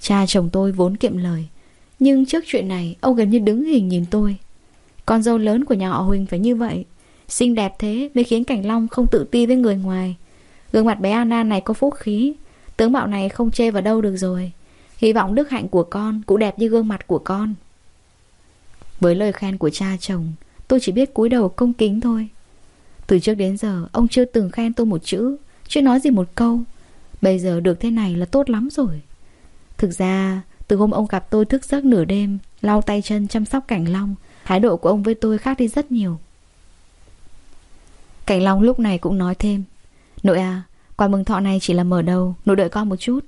Cha chồng tôi vốn kiệm lời Nhưng trước chuyện này ông gần như đứng hình nhìn tôi. Con dâu lớn của nhà họ Huỳnh phải như vậy. Xinh đẹp thế mới khiến Cảnh Long không tự ti với người ngoài. Gương mặt bé Anna này có phúc khí Tướng mạo này không chê vào đâu được rồi. Hy vọng đức hạnh của con cũng đẹp như gương mặt của con. Với lời khen của cha chồng, Tôi chỉ biết cúi đầu công kính thôi. Từ trước đến giờ, Ông chưa từng khen tôi một chữ, Chưa nói gì một câu. Bây giờ được thế này là tốt lắm rồi. Thực ra, từ hôm ông gặp tôi thức giấc nửa đêm, Lau tay chân chăm sóc Cảnh Long, Thái độ của ông với tôi khác đi rất nhiều. Cảnh Long lúc này cũng nói thêm, Nội à Quà mừng thọ này chỉ là mở đầu, Nội đợi con một chút.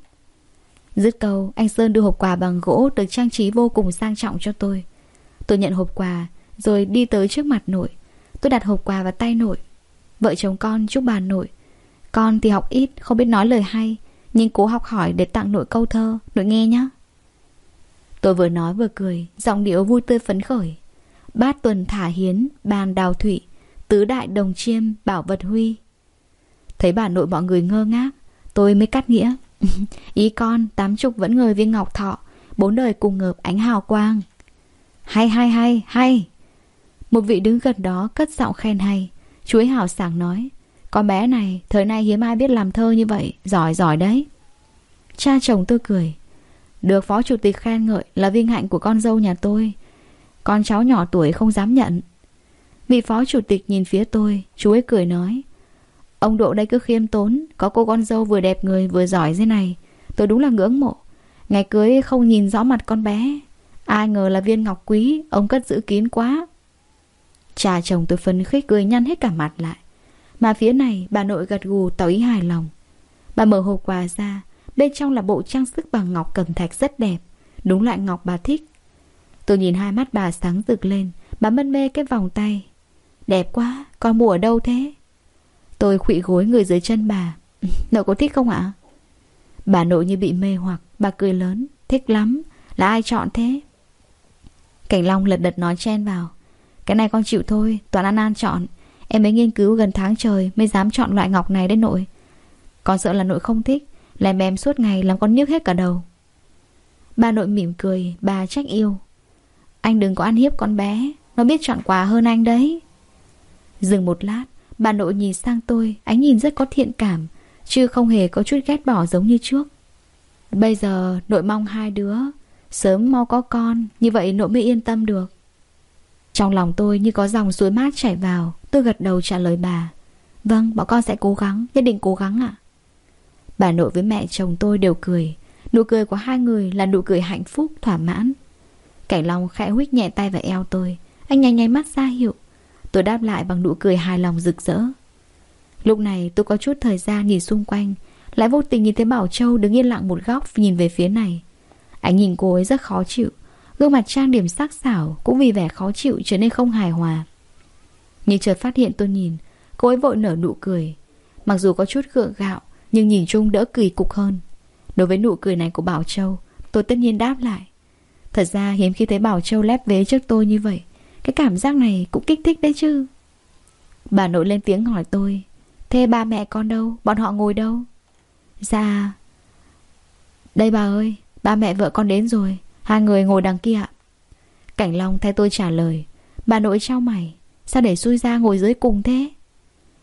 Dứt câu, anh Sơn đưa hộp quà bằng gỗ Được trang trí vô cùng sang trọng cho tôi. Tôi nhận hộp quà, rồi đi tới trước mặt nội. Tôi đặt hộp quà vào tay nội. Vợ chồng con chúc bà nội. Con thì học ít, không biết nói lời hay, Nhưng cố học hỏi để tặng nội câu thơ, Nội nghe nhé Tôi vừa nói vừa cười, Giọng điệu vui tươi phấn khởi. Bát tuần thả hiến, Bàn đào thụy, Tứ đại đồng chiêm, Bảo vật huy. Thấy bà nội mọi người ngơ ngác, Tôi mới cắt nghĩa. Ý con, tám chục vẫn ngời viên ngọc thọ, Bốn đời cùng ngợp ánh hào quang. Hay hay hay hay. Một vị đứng gần đó cất giọng khen hay. Chú ấy hào sảng nói, Con bé này, thời nay hiếm ai biết làm thơ như vậy, Giỏi giỏi đấy. Cha chồng tôi cười, Được phó chủ tịch khen ngợi là vinh hạnh của con dâu nhà tôi. Con cháu nhỏ tuổi không dám nhận. Vị phó chủ tịch nhìn phía tôi, Chú ấy cười nói, Ông Độ đây cứ khiêm tốn, Có cô con dâu vừa đẹp người vừa giỏi thế này, Tôi đúng là ngưỡng mộ. Ngày cưới không nhìn rõ mặt con bé. Ai ngờ là viên ngọc quý Ông cất giữ kín quá. Cha chồng tôi phấn khích cười nhăn hết cả mặt lại. Mà phía này bà nội gật gù tỏ ý hài lòng. Bà mở hộp quà ra Bên trong là bộ trang sức bằng ngọc cầm thạch rất đẹp. Đúng loại ngọc bà thích. Tôi nhìn hai mắt bà sáng rực lên Bà mân mê cái vòng tay. Đẹp quá, con mua ở đâu thế? Tôi khụy gối người dưới chân bà. Nội có thích không ạ? Bà nội như bị mê hoặc Bà cười lớn. Thích lắm Là ai chọn thế? Cảnh Long lật đật nói chen vào. Cái này con chịu thôi, Toàn An An chọn. Em mới nghiên cứu gần tháng trời Mới dám chọn loại ngọc này đấy nội. Con sợ là nội không thích Lèm em suốt ngày làm con nhức hết cả đầu. Bà nội mỉm cười, Bà trách yêu. Anh đừng có ăn hiếp con bé, Nó biết chọn quà hơn anh đấy. Dừng một lát, Bà nội nhìn sang tôi, Ánh nhìn rất có thiện cảm, Chứ không hề có chút ghét bỏ giống như trước. Bây giờ, nội mong hai đứa Sớm mau có con, Như vậy nội mới yên tâm được. Trong lòng tôi như có dòng suối mát chảy vào, Tôi gật đầu trả lời bà. Vâng bọn con sẽ cố gắng, Nhất định cố gắng ạ. Bà nội với mẹ chồng tôi đều cười. Nụ cười của hai người là nụ cười hạnh phúc, Thỏa mãn. Cảnh Long khẽ huých nhẹ tay vào eo tôi. Anh nhanh nháy mắt ra hiệu. Tôi đáp lại bằng nụ cười hài lòng rực rỡ. Lúc này tôi có chút thời gian nhìn xung quanh. Lại vô tình nhìn thấy Bảo Châu đứng yên lặng một góc, nhìn về phía này. Anh nhìn cô ấy rất khó chịu. Gương mặt trang điểm sắc sảo Cũng vì vẻ khó chịu trở nên không hài hòa. Nhưng chợt phát hiện tôi nhìn, Cô ấy vội nở nụ cười. Mặc dù có chút gượng gạo, Nhưng nhìn chung đỡ kỳ cục hơn. Đối với nụ cười này của Bảo Châu, Tôi tất nhiên đáp lại. Thật ra hiếm khi thấy Bảo Châu lép vế trước tôi như vậy, Cái cảm giác này cũng kích thích đấy chứ. Bà nội lên tiếng hỏi tôi, Thế ba mẹ con đâu? Bọn họ ngồi đâu? Dạ. Đây bà ơi. Ba mẹ vợ con đến rồi Hai người ngồi đằng kia ạ. Cảnh Long thay tôi trả lời Bà nội trao mày Sao để xui ra ngồi dưới cùng thế?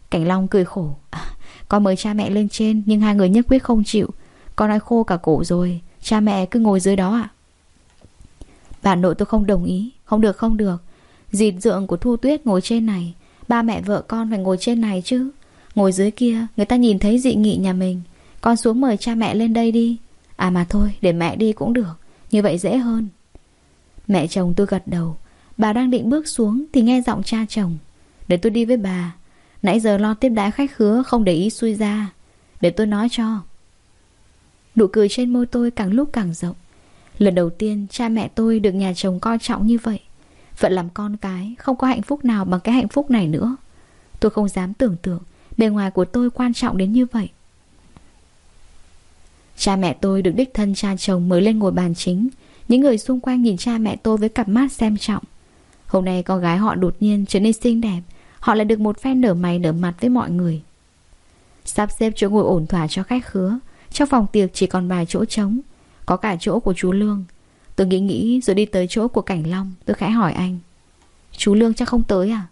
Cảnh Long cười khổ à, Con mời cha mẹ lên trên Nhưng hai người nhất quyết không chịu. Con nói khô cả cổ rồi Cha mẹ cứ ngồi dưới đó ạ. Bà nội tôi không đồng ý Không được không được. Dịt dượng của Thu Tuyết ngồi trên này Ba mẹ vợ con phải ngồi trên này chứ. Ngồi dưới kia Người ta nhìn thấy dị nghị nhà mình. Con xuống mời cha mẹ lên đây đi. À mà thôi, để mẹ đi cũng được. Như vậy dễ hơn. Mẹ chồng tôi gật đầu. Bà đang định bước xuống Thì nghe giọng cha chồng. Để tôi đi với bà. Nãy giờ lo tiếp đái khách khứa, Không để ý xui ra. Để tôi nói cho. Nụ cười trên môi tôi càng lúc càng rộng. Lần đầu tiên cha mẹ tôi được nhà chồng coi trọng như vậy. Phận làm con cái, Không có hạnh phúc nào bằng cái hạnh phúc này nữa. Tôi không dám tưởng tượng Bề ngoài của tôi quan trọng đến như vậy. Cha mẹ tôi được đích thân cha chồng mới lên ngồi bàn chính. Những người xung quanh nhìn cha mẹ tôi với cặp mắt xem trọng. Hôm nay con gái họ đột nhiên trở nên xinh đẹp. Họ lại được một phen nở mày nở mặt với mọi người. Sắp xếp chỗ ngồi ổn thỏa cho khách khứa. Trong phòng tiệc chỉ còn vài chỗ trống. Có cả chỗ của chú Lương. Tôi nghĩ nghĩ rồi đi tới chỗ của Cảnh Long. Tôi khẽ hỏi anh. Chú Lương chắc không tới à?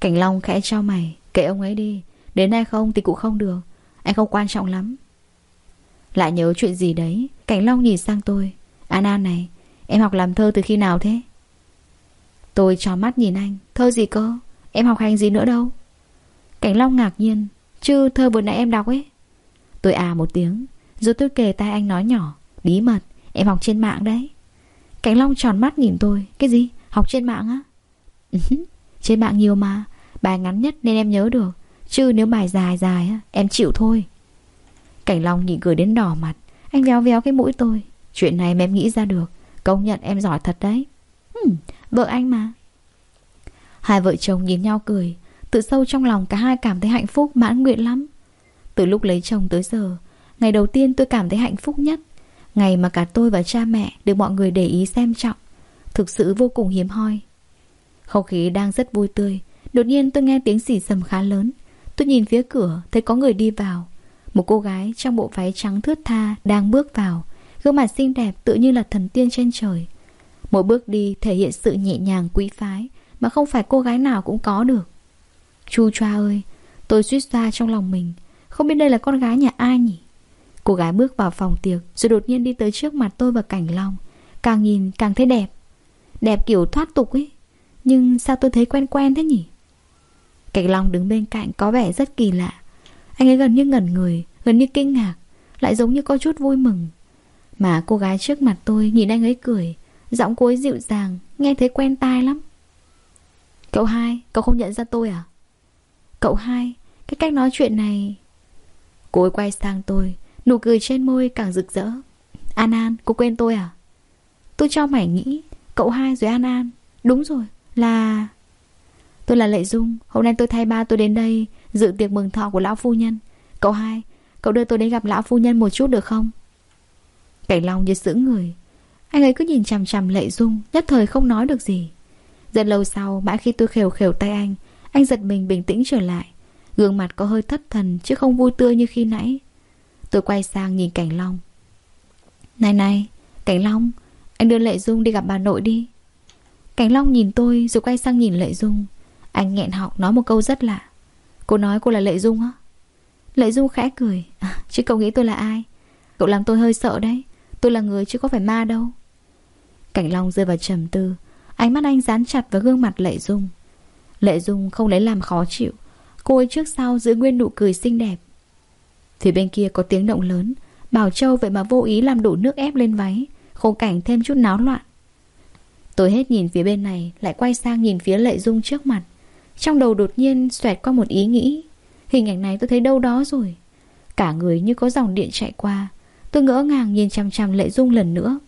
Cảnh Long khẽ cho mày. Kệ ông ấy đi. Đến nay không thì cũng không được. Anh không quan trọng lắm. Lại nhớ chuyện gì đấy? Cảnh Long nhìn sang tôi. An An này, Em học làm thơ từ khi nào thế? Tôi cho mắt nhìn anh. Thơ gì cơ? Em học hành gì nữa đâu? Cảnh Long ngạc nhiên. Chứ thơ vừa nãy em đọc ấy. Tôi à một tiếng. Rồi tôi kề tai anh nói nhỏ. Bí mật, Em học trên mạng đấy. Cảnh Long tròn mắt nhìn tôi. Cái gì? Học trên mạng á? trên mạng nhiều mà. Bài ngắn nhất nên em nhớ được. Chứ nếu bài dài dài á, Em chịu thôi. Cảnh Long nhìn cười đến đỏ mặt. Anh véo véo cái mũi tôi. Chuyện này mà em nghĩ ra được. Công nhận em giỏi thật đấy. Hmm, Vợ anh mà. Hai vợ chồng nhìn nhau cười. Tự sâu trong lòng cả hai cảm thấy hạnh phúc mãn nguyện lắm. Từ lúc lấy chồng tới giờ Ngày đầu tiên tôi cảm thấy hạnh phúc nhất. Ngày mà cả tôi và cha mẹ Được mọi người để ý xem trọng Thực sự vô cùng hiếm hoi. Không khí đang rất vui tươi Đột nhiên tôi nghe tiếng xỉ sầm khá lớn. Tôi nhìn phía cửa Thấy có người đi vào. Một cô gái trong bộ váy trắng thướt tha Đang bước vào. Gương mặt xinh đẹp tự như là thần tiên trên trời. Mỗi bước đi thể hiện sự nhẹ nhàng, quý phái Mà không phải cô gái nào cũng có được. Chu choa ơi, Tôi suýt xoa trong lòng mình. Không biết đây là con gái nhà ai nhỉ? Cô gái bước vào phòng tiệc Rồi đột nhiên đi tới trước mặt tôi và Cảnh Long. Càng nhìn càng thấy đẹp. Đẹp kiểu thoát tục ấy. Nhưng sao tôi thấy quen quen thế nhỉ? Cảnh Long đứng bên cạnh có vẻ rất kỳ lạ. Anh ấy gần như ngẩn người Gần như kinh ngạc Lại giống như có chút vui mừng Mà cô gái trước mặt tôi nhìn anh ấy cười Giọng cô ấy dịu dàng Nghe thấy quen tai lắm Cậu hai, cậu không nhận ra tôi à? Cậu hai, cái cách nói chuyện này... Cô ấy quay sang tôi, nụ cười trên môi càng rực rỡ. An An, cô quên tôi à? Tôi cho mày nghĩ, cậu hai rồi An An. Đúng rồi, là... Tôi là Lệ Dung, hôm nay tôi thay ba tôi đến đây dự tiệc mừng thọ của lão phu nhân. Cậu hai, cậu đưa tôi đến gặp lão phu nhân một chút được không? Cảnh Long như sững người. Anh ấy cứ nhìn chằm chằm Lệ Dung, nhất thời không nói được gì. Rất lâu sau, mãi khi tôi khều khều tay anh, anh giật mình bình tĩnh trở lại Gương mặt có hơi thất thần Chứ không vui tươi như khi nãy Tôi quay sang nhìn Cảnh Long Này này Cảnh Long Anh đưa Lệ Dung đi gặp bà nội đi Cảnh Long nhìn tôi rồi quay sang nhìn Lệ Dung Anh nghẹn họng nói một câu rất lạ Cô nói cô là Lệ Dung á. Lệ Dung khẽ cười. À, Chứ cậu nghĩ tôi là ai? Cậu làm tôi hơi sợ đấy. Tôi là người chứ có phải ma đâu. Cảnh Long rơi vào trầm tư. Ánh mắt anh dán chặt vào gương mặt Lệ Dung. Lệ Dung không lấy làm khó chịu. Cô ấy trước sau giữ nguyên nụ cười xinh đẹp. Phía bên kia có tiếng động lớn. Bảo Châu vậy mà vô ý làm đổ nước ép lên váy. Khung cảnh thêm chút náo loạn. Tôi hết nhìn phía bên này Lại quay sang nhìn phía Lệ Dung trước mặt. Trong đầu đột nhiên xoẹt qua một ý nghĩ. Hình ảnh này tôi thấy đâu đó rồi. Cả người như có dòng điện chạy qua. Tôi ngỡ ngàng nhìn chằm chằm Lệ Dung lần nữa.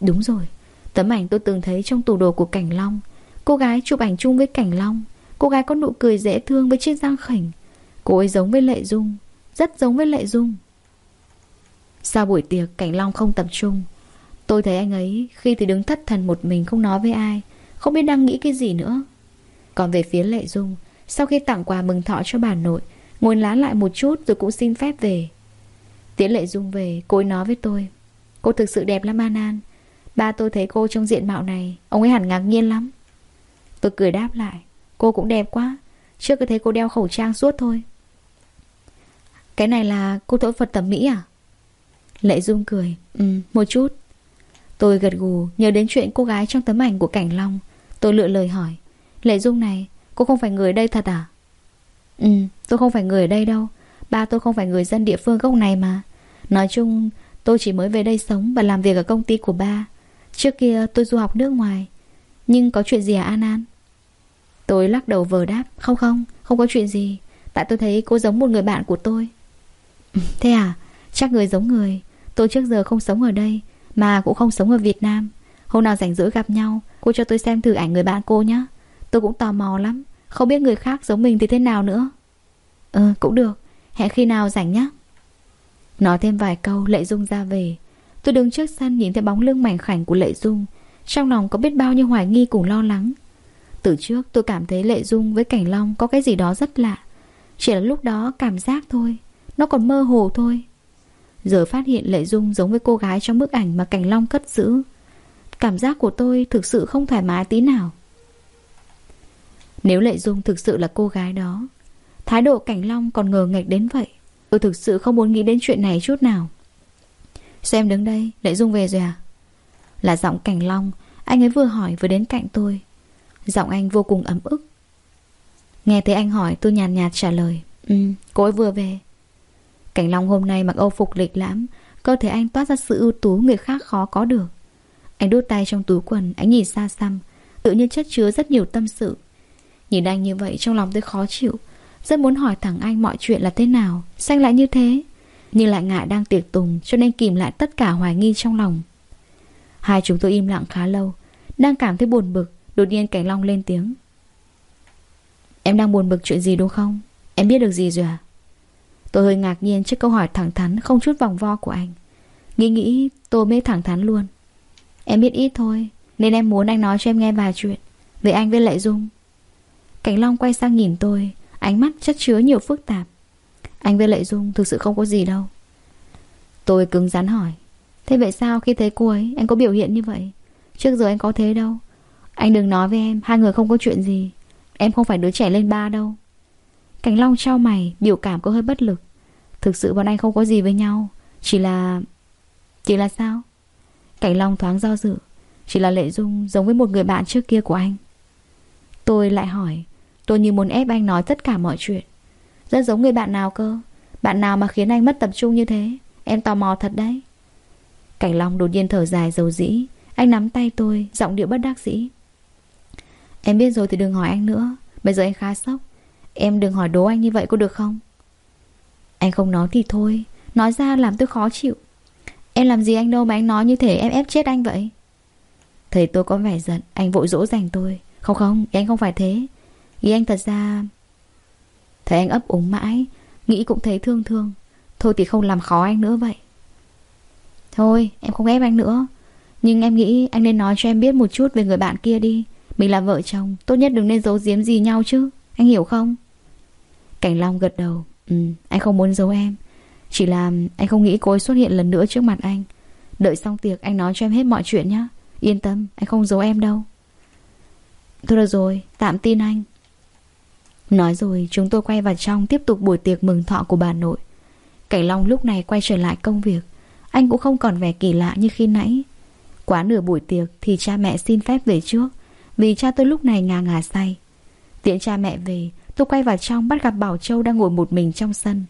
Đúng rồi, Tấm ảnh tôi từng thấy trong tủ đồ của Cảnh Long. Cô gái chụp ảnh chung với Cảnh Long. Cô gái có nụ cười dễ thương với chiếc răng khỉnh Cô ấy giống với Lệ Dung. Rất giống với Lệ Dung. Sau buổi tiệc, Cảnh Long không tập trung. Tôi thấy anh ấy khi thì đứng thất thần một mình không nói với ai. Không biết đang nghĩ cái gì nữa. Còn về phía Lệ Dung, Sau khi tặng quà mừng thọ cho bà nội, Ngồi lá lại một chút rồi cũng xin phép về. Tiến Lệ Dung về, Cô ấy nói với tôi, Cô thực sự đẹp lắm, An An. Ba tôi thấy cô trong diện mạo này, Ông ấy hẳn ngạc nhiên lắm. Tôi cười đáp lại, Cô cũng đẹp quá, chưa cứ thấy cô đeo khẩu trang suốt thôi. Cái này là cô phẫu thuật thẩm mỹ à? Lệ Dung cười Ừ một chút. Tôi gật gù, nhớ đến chuyện cô gái trong tấm ảnh của Cảnh Long, Tôi lựa lời hỏi Lệ Dung này Cô không phải người ở đây thật à? Ừ tôi không phải người ở đây đâu. Ba tôi không phải người dân địa phương gốc này mà. Nói chung tôi chỉ mới về đây sống Và làm việc ở công ty của ba. Trước kia tôi du học nước ngoài. Nhưng có chuyện gì à An An? Tôi lắc đầu vờ đáp Không không, không có chuyện gì. Tại tôi thấy cô giống một người bạn của tôi. Ừ, thế à, chắc người giống người. Tôi trước giờ không sống ở đây Mà cũng không sống ở Việt Nam. Hôm nào rảnh rỗi gặp nhau Cô cho tôi xem thử ảnh người bạn cô nhé Tôi cũng tò mò lắm. Không biết người khác giống mình thì thế nào nữa. Ừ, cũng được. Hẹn khi nào rảnh nhé Nói thêm vài câu Lệ Dung ra về. Tôi đứng trước sân nhìn thấy bóng lưng mảnh khảnh của Lệ Dung. Trong lòng có biết bao nhiêu hoài nghi cùng lo lắng. Từ trước tôi cảm thấy Lệ Dung với Cảnh Long có cái gì đó rất lạ. Chỉ là lúc đó cảm giác thôi. Nó còn mơ hồ thôi. Giờ phát hiện Lệ Dung giống với cô gái trong bức ảnh mà Cảnh Long cất giữ. Cảm giác của tôi thực sự không thoải mái tí nào. Nếu Lệ Dung thực sự là cô gái đó Thái độ Cảnh Long còn ngờ nghệch đến vậy. Tôi thực sự không muốn nghĩ đến chuyện này chút nào. Xem đứng đây Lệ Dung về rồi à? Là giọng Cảnh Long Anh ấy vừa hỏi vừa đến cạnh tôi. Giọng anh vô cùng ấm ức. Nghe thấy anh hỏi tôi nhàn nhạt, nhạt trả lời Ừ cô ấy vừa về. Cảnh Long hôm nay mặc âu phục lịch lãm Cơ thể anh toát ra sự ưu tú người khác khó có được. Anh đút tay trong túi quần Anh nhìn xa xăm Tự nhiên chất chứa rất nhiều tâm sự. Nhìn anh như vậy trong lòng tôi khó chịu. Rất muốn hỏi thẳng anh mọi chuyện là thế nào, Xanh lại như thế. Nhưng lại ngại đang tiệc tùng, Cho nên kìm lại tất cả hoài nghi trong lòng. Hai chúng tôi im lặng khá lâu, Đang cảm thấy buồn bực, Đột nhiên Cảnh Long lên tiếng. Em đang buồn bực chuyện gì đúng không? Em biết được gì rồi à? Tôi hơi ngạc nhiên trước câu hỏi thẳng thắn, Không chút vòng vo của anh. Nghĩ nghĩ, tôi mới thẳng thắn luôn. Em biết ít thôi, Nên em muốn anh nói cho em nghe vài chuyện. Về anh với Lệ Dung Cảnh Long quay sang nhìn tôi, Ánh mắt chất chứa nhiều phức tạp. Anh với Lệ Dung thực sự không có gì đâu. Tôi cứng rắn hỏi, Thế vậy sao khi thấy cô ấy, Anh có biểu hiện như vậy? Trước giờ anh có thế đâu. Anh đừng nói với em, Hai người không có chuyện gì. Em không phải đứa trẻ lên ba đâu. Cảnh Long trao mày, Biểu cảm có hơi bất lực. Thực sự bọn anh không có gì với nhau, Chỉ là... Chỉ là sao? Cảnh Long thoáng do dự, Chỉ là Lệ Dung giống với một người bạn trước kia của anh. Tôi lại hỏi Tôi như muốn ép anh nói tất cả mọi chuyện. Rất giống người bạn nào cơ? Bạn nào mà khiến anh mất tập trung như thế? Em tò mò thật đấy. Cảnh Long đột nhiên thở dài dầu dĩ. Anh nắm tay tôi, Giọng điệu bất đắc dĩ. Em biết rồi thì đừng hỏi anh nữa. Bây giờ anh khá sốc. Em đừng hỏi đố anh như vậy có được không? Anh không nói thì thôi. Nói ra làm tôi khó chịu. Em làm gì anh đâu mà anh nói như thế, em ép chết anh vậy? Thấy tôi có vẻ giận, Anh vội dỗ dành tôi. Không không anh không phải thế. Ý anh thật ra, Thấy anh ấp úng mãi, Nghĩ cũng thấy thương thương. Thôi thì không làm khó anh nữa vậy. Thôi, em không ép anh nữa. Nhưng em nghĩ anh nên nói cho em biết một chút về người bạn kia đi. Mình là vợ chồng, Tốt nhất đừng nên giấu giếm gì nhau chứ. Anh hiểu không? Cảnh Long gật đầu. Ừ anh không muốn giấu em. Chỉ là anh không nghĩ cô ấy xuất hiện lần nữa trước mặt anh. Đợi xong tiệc anh nói cho em hết mọi chuyện nhé Yên tâm, anh không giấu em đâu. Thôi được rồi, tạm tin anh. Nói rồi, chúng tôi quay vào trong Tiếp tục buổi tiệc mừng thọ của bà nội. Cảnh Long lúc này quay trở lại công việc. Anh cũng không còn vẻ kỳ lạ như khi nãy. Quá nửa buổi tiệc Thì cha mẹ xin phép về trước, Vì cha tôi lúc này ngà ngà say. Tiễn cha mẹ về, Tôi quay vào trong bắt gặp Bảo Châu đang ngồi một mình trong sân.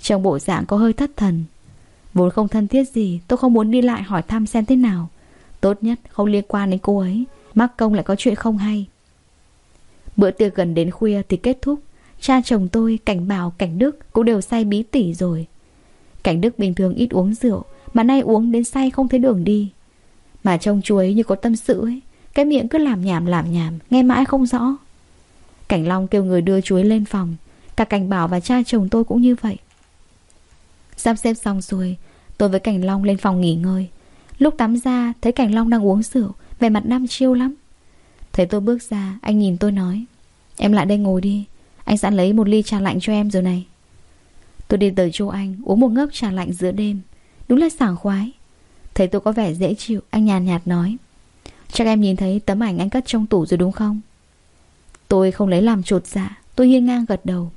Trong bộ dạng có hơi thất thần. Vốn không thân thiết gì, Tôi không muốn đi lại hỏi thăm xem thế nào. Tốt nhất không liên quan đến cô ấy, Mắc công lại có chuyện không hay. Bữa tiệc gần đến khuya thì kết thúc. Cha chồng tôi, Cảnh Bảo, Cảnh Đức Cũng đều say bí tỉ rồi. Cảnh Đức bình thường ít uống rượu Mà nay uống đến say không thấy đường đi. Mà trông chú ấy như có tâm sự ấy Cái miệng cứ làm nhảm làm nhảm Nghe mãi không rõ. Cảnh Long kêu người đưa chuối lên phòng. Cả Cảnh Bảo và cha chồng tôi cũng như vậy. Sắp xếp xong rồi Tôi với Cảnh Long lên phòng nghỉ ngơi. Lúc tắm ra thấy Cảnh Long đang uống rượu Vẻ mặt nam chiêu lắm. Thấy tôi bước ra anh nhìn tôi nói Em lại đây ngồi đi. Anh sẵn lấy một ly trà lạnh cho em rồi này. Tôi đi tới chỗ anh Uống một ngớp trà lạnh giữa đêm. Đúng là sảng khoái. Thấy tôi có vẻ dễ chịu Anh nhàn nhạt, nhạt nói. Chắc em nhìn thấy tấm ảnh anh cất trong tủ rồi đúng không? Tôi không lấy làm trột dạ Tôi hiên ngang gật đầu.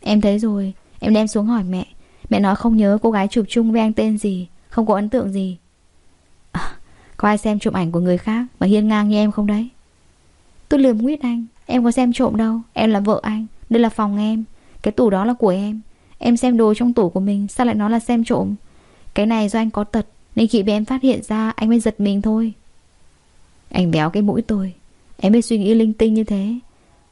Em thấy rồi Em đem xuống hỏi mẹ. Mẹ nói không nhớ cô gái chụp chung với anh tên gì Không có ấn tượng gì. À, Có ai xem chụp ảnh của người khác Mà hiên ngang như em không đấy? Tôi lườm nguyết anh. Em có xem trộm đâu, Em là vợ anh, Đây là phòng em. Cái tủ đó là của em. Em xem đồ trong tủ của mình, Sao lại nói là xem trộm? Cái này do anh có tật, Nên khi bị em phát hiện ra, Anh mới giật mình thôi. Anh béo cái mũi tôi, Em mới suy nghĩ linh tinh như thế.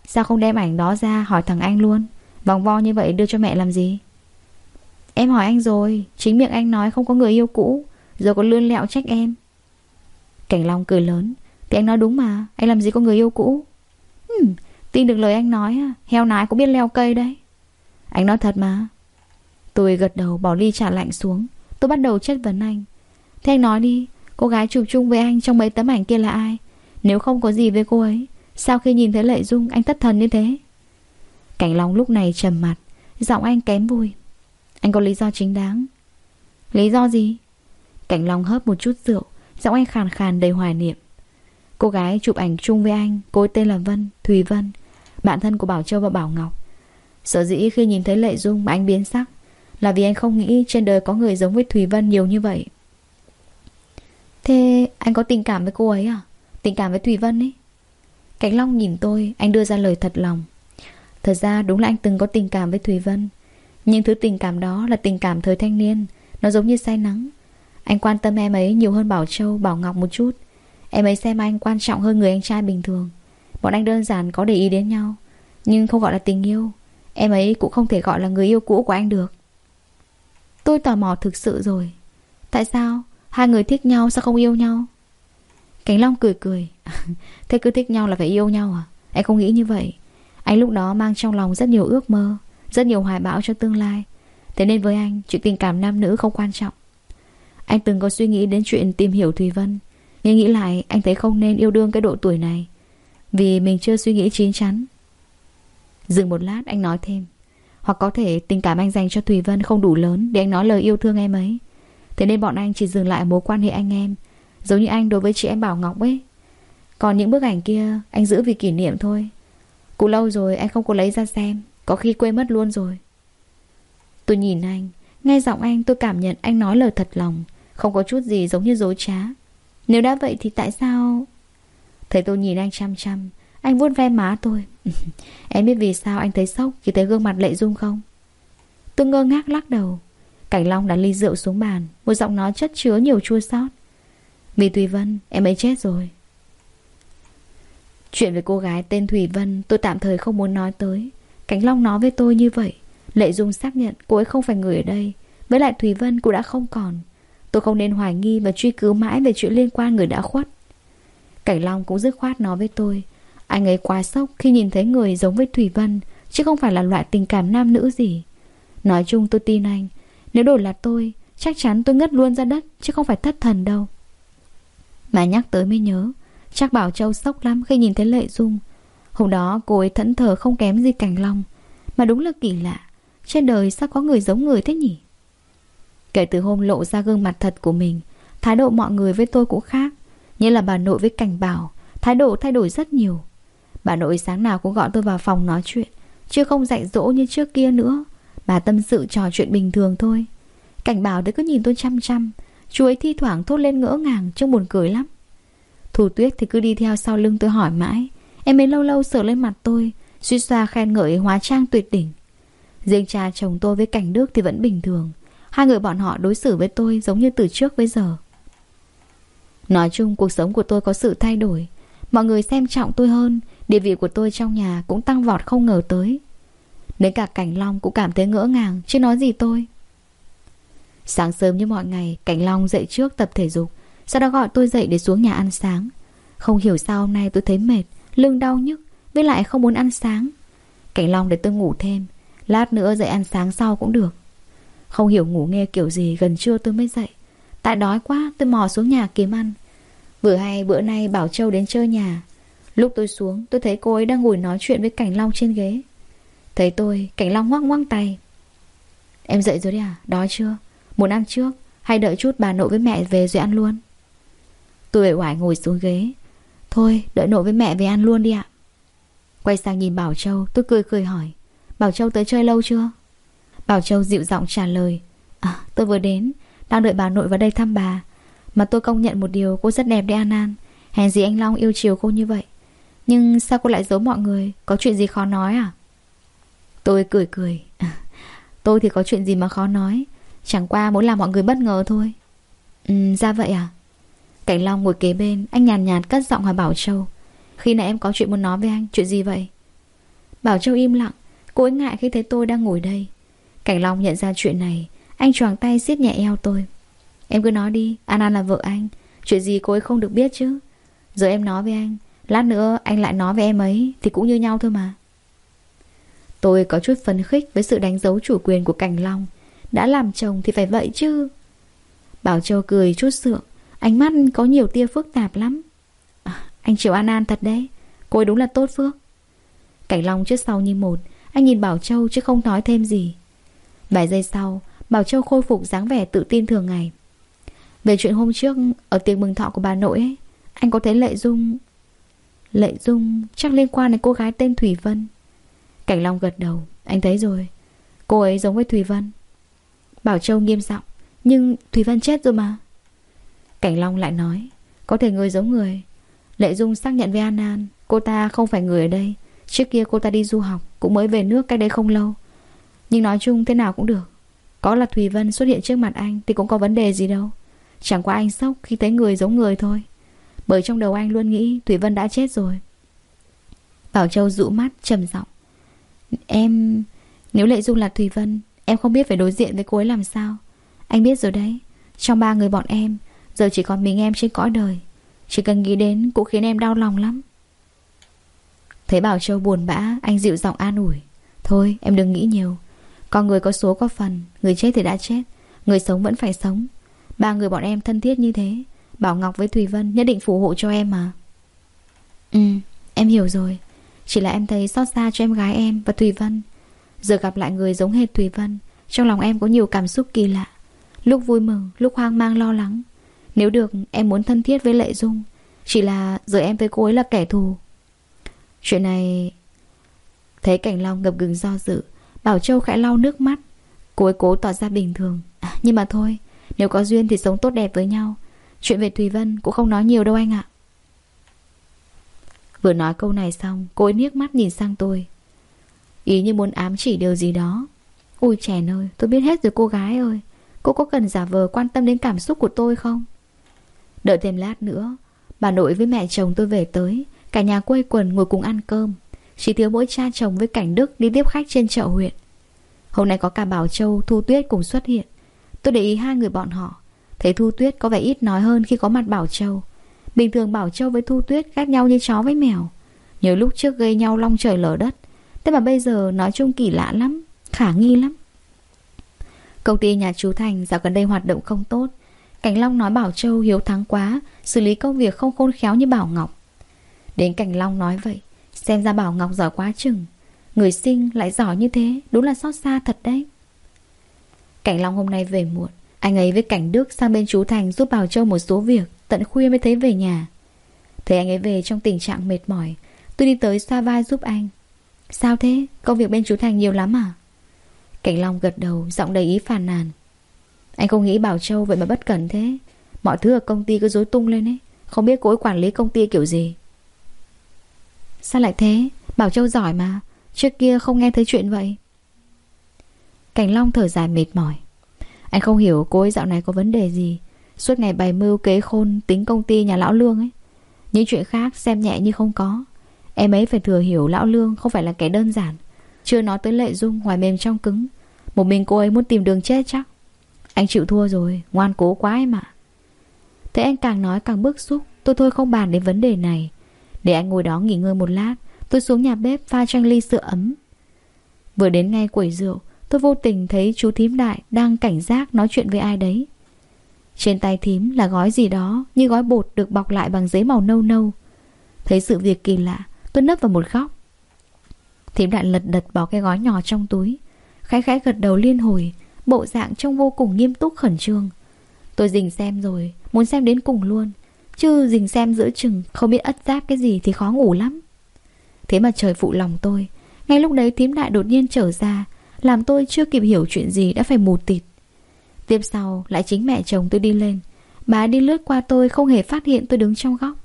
Sao không đem ảnh đó ra hỏi thằng anh luôn? Vòng vo như vậy đưa cho mẹ làm gì? Em hỏi anh rồi, Chính miệng anh nói không có người yêu cũ Rồi còn lươn lẹo trách em. Cảnh Long cười lớn, Thì anh nói đúng mà, Anh làm gì có người yêu cũ? Hmm, tin được lời anh nói à? Heo nái cũng biết leo cây đấy. Anh nói thật mà. Tôi gật đầu bỏ ly trà lạnh xuống. Tôi bắt đầu chất vấn anh. Thế anh nói đi, Cô gái chụp chung với anh trong mấy tấm ảnh kia là ai? Nếu không có gì với cô ấy, Sao khi nhìn thấy Lệ Dung anh thất thần như thế? Cảnh Long lúc này trầm mặt, Giọng anh kém vui. Anh có lý do chính đáng. Lý do gì? Cảnh Long hớp một chút rượu, Giọng anh khàn khàn đầy hoài niệm. Cô gái chụp ảnh chung với anh Cô tên là Vân, Thùy Vân Bạn thân của Bảo Châu và Bảo Ngọc. Sở dĩ khi nhìn thấy Lệ Dung mà anh biến sắc Là vì anh không nghĩ trên đời có người giống với Thùy Vân nhiều như vậy. Thế anh có tình cảm với cô ấy à? Tình cảm với Thùy Vân ấy? Cảnh Long nhìn tôi Anh đưa ra lời thật lòng. Thật ra đúng là anh từng có tình cảm với Thùy Vân. Nhưng thứ tình cảm đó là tình cảm thời thanh niên. Nó giống như say nắng. Anh quan tâm em ấy nhiều hơn Bảo Châu, Bảo Ngọc một chút. Em ấy xem anh quan trọng hơn người anh trai bình thường. Bọn anh đơn giản có để ý đến nhau, Nhưng không gọi là tình yêu. Em ấy cũng không thể gọi là người yêu cũ của anh được. Tôi tò mò thực sự rồi. Tại sao? Hai người thích nhau sao không yêu nhau? Cảnh Long cười cười. Thế cứ thích nhau là phải yêu nhau à? Anh không nghĩ như vậy. Anh lúc đó mang trong lòng rất nhiều ước mơ, Rất nhiều hoài bão cho tương lai. Thế nên với anh, Chuyện tình cảm nam nữ không quan trọng. Anh từng có suy nghĩ đến chuyện tìm hiểu Thùy Vân. Nhưng nghĩ lại, anh thấy không nên yêu đương cái độ tuổi này. Vì mình chưa suy nghĩ chín chắn. Dừng một lát, anh nói thêm. Hoặc có thể tình cảm anh dành cho Thùy Vân không đủ lớn Để anh nói lời yêu thương em ấy. Thế nên bọn anh chỉ dừng lại mối quan hệ anh em. Giống như anh đối với chị em Bảo Ngọc ấy. Còn những bức ảnh kia, Anh giữ vì kỷ niệm thôi. Cũng lâu rồi, anh không có lấy ra xem. Có khi quên mất luôn rồi. Tôi nhìn anh. Nghe giọng anh, tôi cảm nhận anh nói lời thật lòng. Không có chút gì giống như dối trá. Nếu đã vậy thì tại sao? Thấy tôi nhìn anh chăm chăm, Anh vuốt ve má tôi. Em biết vì sao anh thấy sốc Khi thấy gương mặt lệ dung không? Tôi ngơ ngác lắc đầu. Cảnh Long đặt ly rượu xuống bàn, Một giọng nói chất chứa nhiều chua xót Vì Thùy Vân, em ấy chết rồi. Chuyện về cô gái tên Thùy Vân Tôi tạm thời không muốn nói tới. Cảnh Long nói với tôi như vậy, Lệ Dung xác nhận cô ấy không phải người ở đây. Với lại Thùy Vân cũng đã không còn. Tôi không nên hoài nghi và truy cứu mãi Về chuyện liên quan người đã khuất. Cảnh Long cũng dứt khoát nói với tôi, Anh ấy quá sốc khi nhìn thấy người giống với thủy Vân, Chứ không phải là loại tình cảm nam nữ gì. Nói chung tôi tin anh, Nếu đổi là tôi, Chắc chắn tôi ngất luôn ra đất, Chứ không phải thất thần đâu. Mà nhắc tới mới nhớ, Chắc Bảo Châu sốc lắm khi nhìn thấy Lệ Dung. Hôm đó cô ấy thẫn thờ không kém gì Cảnh Long, Mà đúng là kỳ lạ. Trên đời sao có người giống người thế nhỉ? Kể từ hôm lộ ra gương mặt thật của mình, Thái độ mọi người với tôi cũng khác. Như là bà nội với cảnh bảo, Thái độ thay đổi rất nhiều. Bà nội sáng nào cũng gọi tôi vào phòng nói chuyện, Chứ không dạy dỗ như trước kia nữa. Bà tâm sự trò chuyện bình thường thôi. Cảnh bảo đấy cứ nhìn tôi chăm chăm, Chú ấy thi thoảng thốt lên ngỡ ngàng, Trông buồn cười lắm. Thủ tuyết thì cứ đi theo sau lưng tôi hỏi mãi, Em ấy lâu lâu sờ lên mặt tôi Suy xoa khen ngợi hóa trang tuyệt đỉnh. Riêng cha chồng tôi với cảnh đức thì vẫn bình thường. Hai người bọn họ đối xử với tôi giống như từ trước bây giờ. Nói chung, cuộc sống của tôi có sự thay đổi. Mọi người xem trọng tôi hơn, Địa vị của tôi trong nhà cũng tăng vọt không ngờ tới. Đến cả Cảnh Long cũng cảm thấy ngỡ ngàng Chứ nói gì tôi. Sáng sớm như mọi ngày, Cảnh Long dậy trước tập thể dục, Sau đó gọi tôi dậy để xuống nhà ăn sáng. Không hiểu sao hôm nay tôi thấy mệt, Lưng đau nhức, Với lại không muốn ăn sáng. Cảnh Long để tôi ngủ thêm, Lát nữa dậy ăn sáng sau cũng được. Không hiểu ngủ nghe kiểu gì, gần trưa tôi mới dậy Tại đói quá, tôi mò xuống nhà kiếm ăn Vừa hay bữa nay Bảo Châu đến chơi nhà Lúc tôi xuống, tôi thấy cô ấy đang ngồi nói chuyện với Cảnh Long trên ghế Thấy tôi, Cảnh Long ngoắc ngoắc tay Em dậy rồi đấy à? Đói chưa? Muốn ăn trước? Hay đợi chút bà nội với mẹ về rồi ăn luôn? Tôi bể hoài ngồi xuống ghế Thôi, đợi nội với mẹ về ăn luôn đi ạ Quay sang nhìn Bảo Châu, tôi cười cười hỏi Bảo Châu tới chơi lâu chưa? Bảo Châu dịu giọng trả lời À tôi vừa đến Đang đợi bà nội vào đây thăm bà. Mà tôi công nhận một điều cô rất đẹp đấy An An Hèn gì anh Long yêu chiều cô như vậy. Nhưng sao cô lại giấu mọi người? Có chuyện gì khó nói à? Tôi cười cười à, Tôi thì có chuyện gì mà khó nói Chẳng qua muốn làm mọi người bất ngờ thôi. Ừ ra vậy à? Cảnh Long ngồi kế bên Anh nhàn nhạt, nhạt cất giọng hỏi Bảo Châu Khi nãy em có chuyện muốn nói với anh Chuyện gì vậy? Bảo Châu im lặng Cô ấy ngại khi thấy tôi đang ngồi đây. Cảnh Long nhận ra chuyện này. Anh choàng tay siết nhẹ eo tôi. Em cứ nói đi An An là vợ anh. Chuyện gì cô ấy không được biết chứ? Giờ em nói với anh Lát nữa anh lại nói với em ấy Thì cũng như nhau thôi mà. Tôi có chút phấn khích với sự đánh dấu chủ quyền của Cảnh Long. Đã làm chồng thì phải vậy chứ. Bảo Châu cười chút sượng. Ánh mắt có nhiều tia phức tạp lắm. À, Anh chịu An An thật đấy. Cô ấy đúng là tốt phước. Cảnh Long trước sau như một. Anh nhìn Bảo Châu chứ không nói thêm gì. Vài giây sau, Bảo Châu khôi phục dáng vẻ tự tin thường ngày. Về chuyện hôm trước, Ở tiệc mừng thọ của bà nội ấy, Anh có thấy Lệ Dung Lệ Dung chắc liên quan đến cô gái tên Thủy Vân. Cảnh Long gật đầu, Anh thấy rồi, Cô ấy giống với Thủy Vân. Bảo Châu nghiêm giọng, Nhưng Thủy Vân chết rồi mà. Cảnh Long lại nói, Có thể người giống người. Lệ Dung xác nhận với An An, Cô ta không phải người ở đây. Trước kia cô ta đi du học, Cũng mới về nước cách đây không lâu. Nhưng nói chung thế nào cũng được. Có là Thùy Vân xuất hiện trước mặt anh Thì cũng có vấn đề gì đâu. Chẳng qua anh sốc khi thấy người giống người thôi. Bởi trong đầu anh luôn nghĩ Thùy Vân đã chết rồi. Bảo Châu dụ mắt, trầm giọng. Em, Nếu Lệ Dung là Thùy Vân, Em không biết phải đối diện với cô ấy làm sao. Anh biết rồi đấy. Trong ba người bọn em, Giờ chỉ còn mình em trên cõi đời. Chỉ cần nghĩ đến cũng khiến em đau lòng lắm. Thấy Bảo Châu buồn bã, Anh dịu giọng an ủi. Thôi, em đừng nghĩ nhiều. Con người có số có phần Người chết thì đã chết Người sống vẫn phải sống. Ba người bọn em thân thiết như thế Bảo Ngọc với Thùy Vân nhất định phù hộ cho em mà. Ừ em hiểu rồi. Chỉ là em thấy xót xa cho em gái em và Thùy Vân. Giờ gặp lại người giống hệt Thùy Vân Trong lòng em có nhiều cảm xúc kỳ lạ. Lúc vui mừng, lúc hoang mang lo lắng. Nếu được em muốn thân thiết với Lệ Dung. Chỉ là giờ em với cô ấy là kẻ thù. Chuyện này Thấy Cảnh Long ngập ngừng do dự. Bảo Châu khẽ lau nước mắt. Cô ấy cố tỏ ra bình thường. À, Nhưng mà thôi Nếu có duyên thì sống tốt đẹp với nhau. Chuyện về Thùy Vân cũng không nói nhiều đâu anh ạ. Vừa nói câu này xong Cô ấy niếc mắt nhìn sang tôi. Ý như muốn ám chỉ điều gì đó. Ui trẻ ơi tôi biết hết rồi cô gái ơi. Cô có cần giả vờ quan tâm đến cảm xúc của tôi không? Đợi thêm lát nữa Bà nội với mẹ chồng tôi về tới. Cả nhà quây quần ngồi cùng ăn cơm. Chỉ thiếu mỗi cha chồng với Cảnh Đức đi tiếp khách trên chợ huyện. Hôm nay có cả Bảo Châu, Thu Tuyết cùng xuất hiện. Tôi để ý hai người bọn họ. Thấy Thu Tuyết có vẻ ít nói hơn khi có mặt Bảo Châu. Bình thường Bảo Châu với Thu Tuyết khác nhau như chó với mèo. Nhớ lúc trước gây nhau long trời lở đất. Thế mà bây giờ nói chung kỳ lạ lắm Khả nghi lắm. Công ty nhà chú Thành dạo gần đây hoạt động không tốt. Cảnh Long nói Bảo Châu hiếu thắng quá Xử lý công việc không khôn khéo như Bảo Ngọc. Đến Cảnh Long nói vậy Xem ra Bảo Ngọc giỏi quá chừng. Người sinh lại giỏi như thế, Đúng là xót xa thật đấy. Cảnh Long hôm nay về muộn. Anh ấy với Cảnh Đức sang bên chú Thành giúp Bảo Châu một số việc, Tận khuya mới thấy về nhà. Thấy anh ấy về trong tình trạng mệt mỏi, Tôi đi tới xoa vai giúp anh. Sao thế? Công việc bên chú Thành nhiều lắm à? Cảnh Long gật đầu, Giọng đầy ý phàn nàn. Anh không nghĩ Bảo Châu vậy mà bất cẩn thế. Mọi thứ ở công ty cứ rối tung lên ấy. Không biết cô ấy quản lý công ty kiểu gì. Sao lại thế? Bảo Châu giỏi mà. Trước kia không nghe thấy chuyện vậy. Cảnh Long thở dài mệt mỏi. Anh không hiểu cô ấy dạo này có vấn đề gì. Suốt ngày bày mưu kế khôn, Tính công ty nhà lão lương ấy. Những chuyện khác xem nhẹ như không có. Em ấy phải thừa hiểu lão lương không phải là kẻ đơn giản. Chưa nói tới lệ dung ngoài mềm trong cứng. Một mình cô ấy muốn tìm đường chết chắc. Anh chịu thua rồi, Ngoan cố quá em ạ. Thế anh càng nói càng bức xúc. Tôi thôi không bàn đến vấn đề này. Để anh ngồi đó nghỉ ngơi một lát, Tôi xuống nhà bếp pha cho anh ly sữa ấm. Vừa đến ngay quầy rượu, Tôi vô tình thấy chú thím đại Đang cảnh giác nói chuyện với ai đấy. Trên tay thím là gói gì đó, Như gói bột được bọc lại bằng giấy màu nâu nâu. Thấy sự việc kỳ lạ, Tôi nấp vào một góc. Thím đại lật đật bỏ cái gói nhỏ trong túi, Khẽ khẽ gật đầu liên hồi, Bộ dạng trông vô cùng nghiêm túc khẩn trương. Tôi dình xem rồi, Muốn xem đến cùng luôn Chứ dình xem giữa chừng Không biết ất giáp cái gì thì khó ngủ lắm. Thế mà trời phụ lòng tôi, Ngay lúc đấy thím đại đột nhiên trở ra, Làm tôi chưa kịp hiểu chuyện gì đã phải mù tịt. Tiếp sau lại chính mẹ chồng tôi đi lên, Bà đi lướt qua tôi không hề phát hiện tôi đứng trong góc.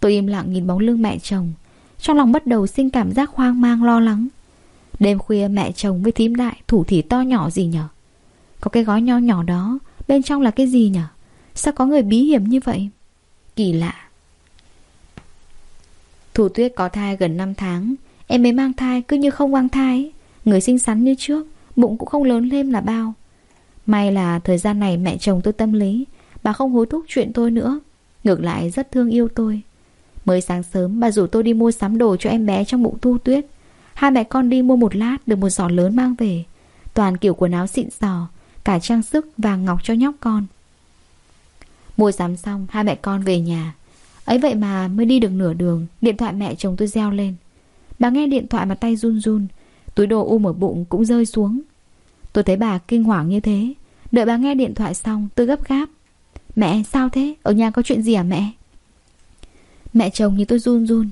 Tôi im lặng nhìn bóng lưng mẹ chồng, Trong lòng bắt đầu sinh cảm giác hoang mang lo lắng. Đêm khuya mẹ chồng với thím đại thủ thỉ to nhỏ gì nhở? Có cái gói nho nhỏ đó, Bên trong là cái gì nhở? Sao có người bí hiểm như vậy? Kỳ lạ. Thủ tuyết có thai gần 5 tháng, Em mới mang thai cứ như không mang thai Người xinh xắn như trước, Bụng cũng không lớn lên là bao. May là thời gian này mẹ chồng tôi tâm lý, Bà không hối thúc chuyện tôi nữa, Ngược lại rất thương yêu tôi. Mới sáng sớm, bà rủ tôi đi mua sắm đồ cho em bé trong bụng thu tuyết. Hai mẹ con đi mua một lát được một giỏ lớn mang về. Toàn kiểu quần áo xịn sò, Cả trang sức vàng ngọc cho nhóc con. Mua sắm xong, hai mẹ con về nhà. Ấy vậy mà mới đi được nửa đường, Điện thoại mẹ chồng tôi reo lên. Bà nghe điện thoại mà tay run run, Túi đồ um ở bụng cũng rơi xuống. Tôi thấy bà kinh hoàng như thế. Đợi bà nghe điện thoại xong, tôi gấp gáp. Mẹ, sao thế? Ở nhà có chuyện gì à mẹ? Mẹ chồng như tôi run run.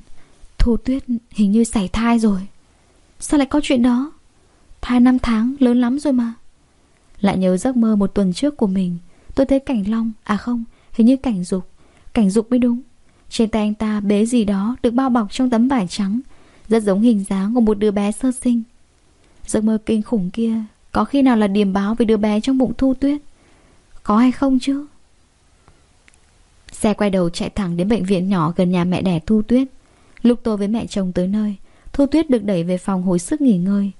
Thu Tuyết hình như xảy thai rồi. Sao lại có chuyện đó? Thai 5 tháng, lớn lắm rồi mà. Lại nhớ giấc mơ một tuần trước của mình. Tôi thấy Cảnh Long À không hình như Cảnh Dục Cảnh Dục mới đúng. Trên tay anh ta bế gì đó Được bao bọc trong tấm vải trắng, Rất giống hình dáng của một đứa bé sơ sinh. Giấc mơ kinh khủng kia Có khi nào là điềm báo về đứa bé trong bụng Thu Tuyết? Có hay không chứ? Xe quay đầu chạy thẳng đến bệnh viện nhỏ gần nhà mẹ đẻ Thu Tuyết. Lúc tôi với mẹ chồng tới nơi, Thu Tuyết được đẩy về phòng hồi sức nghỉ ngơi.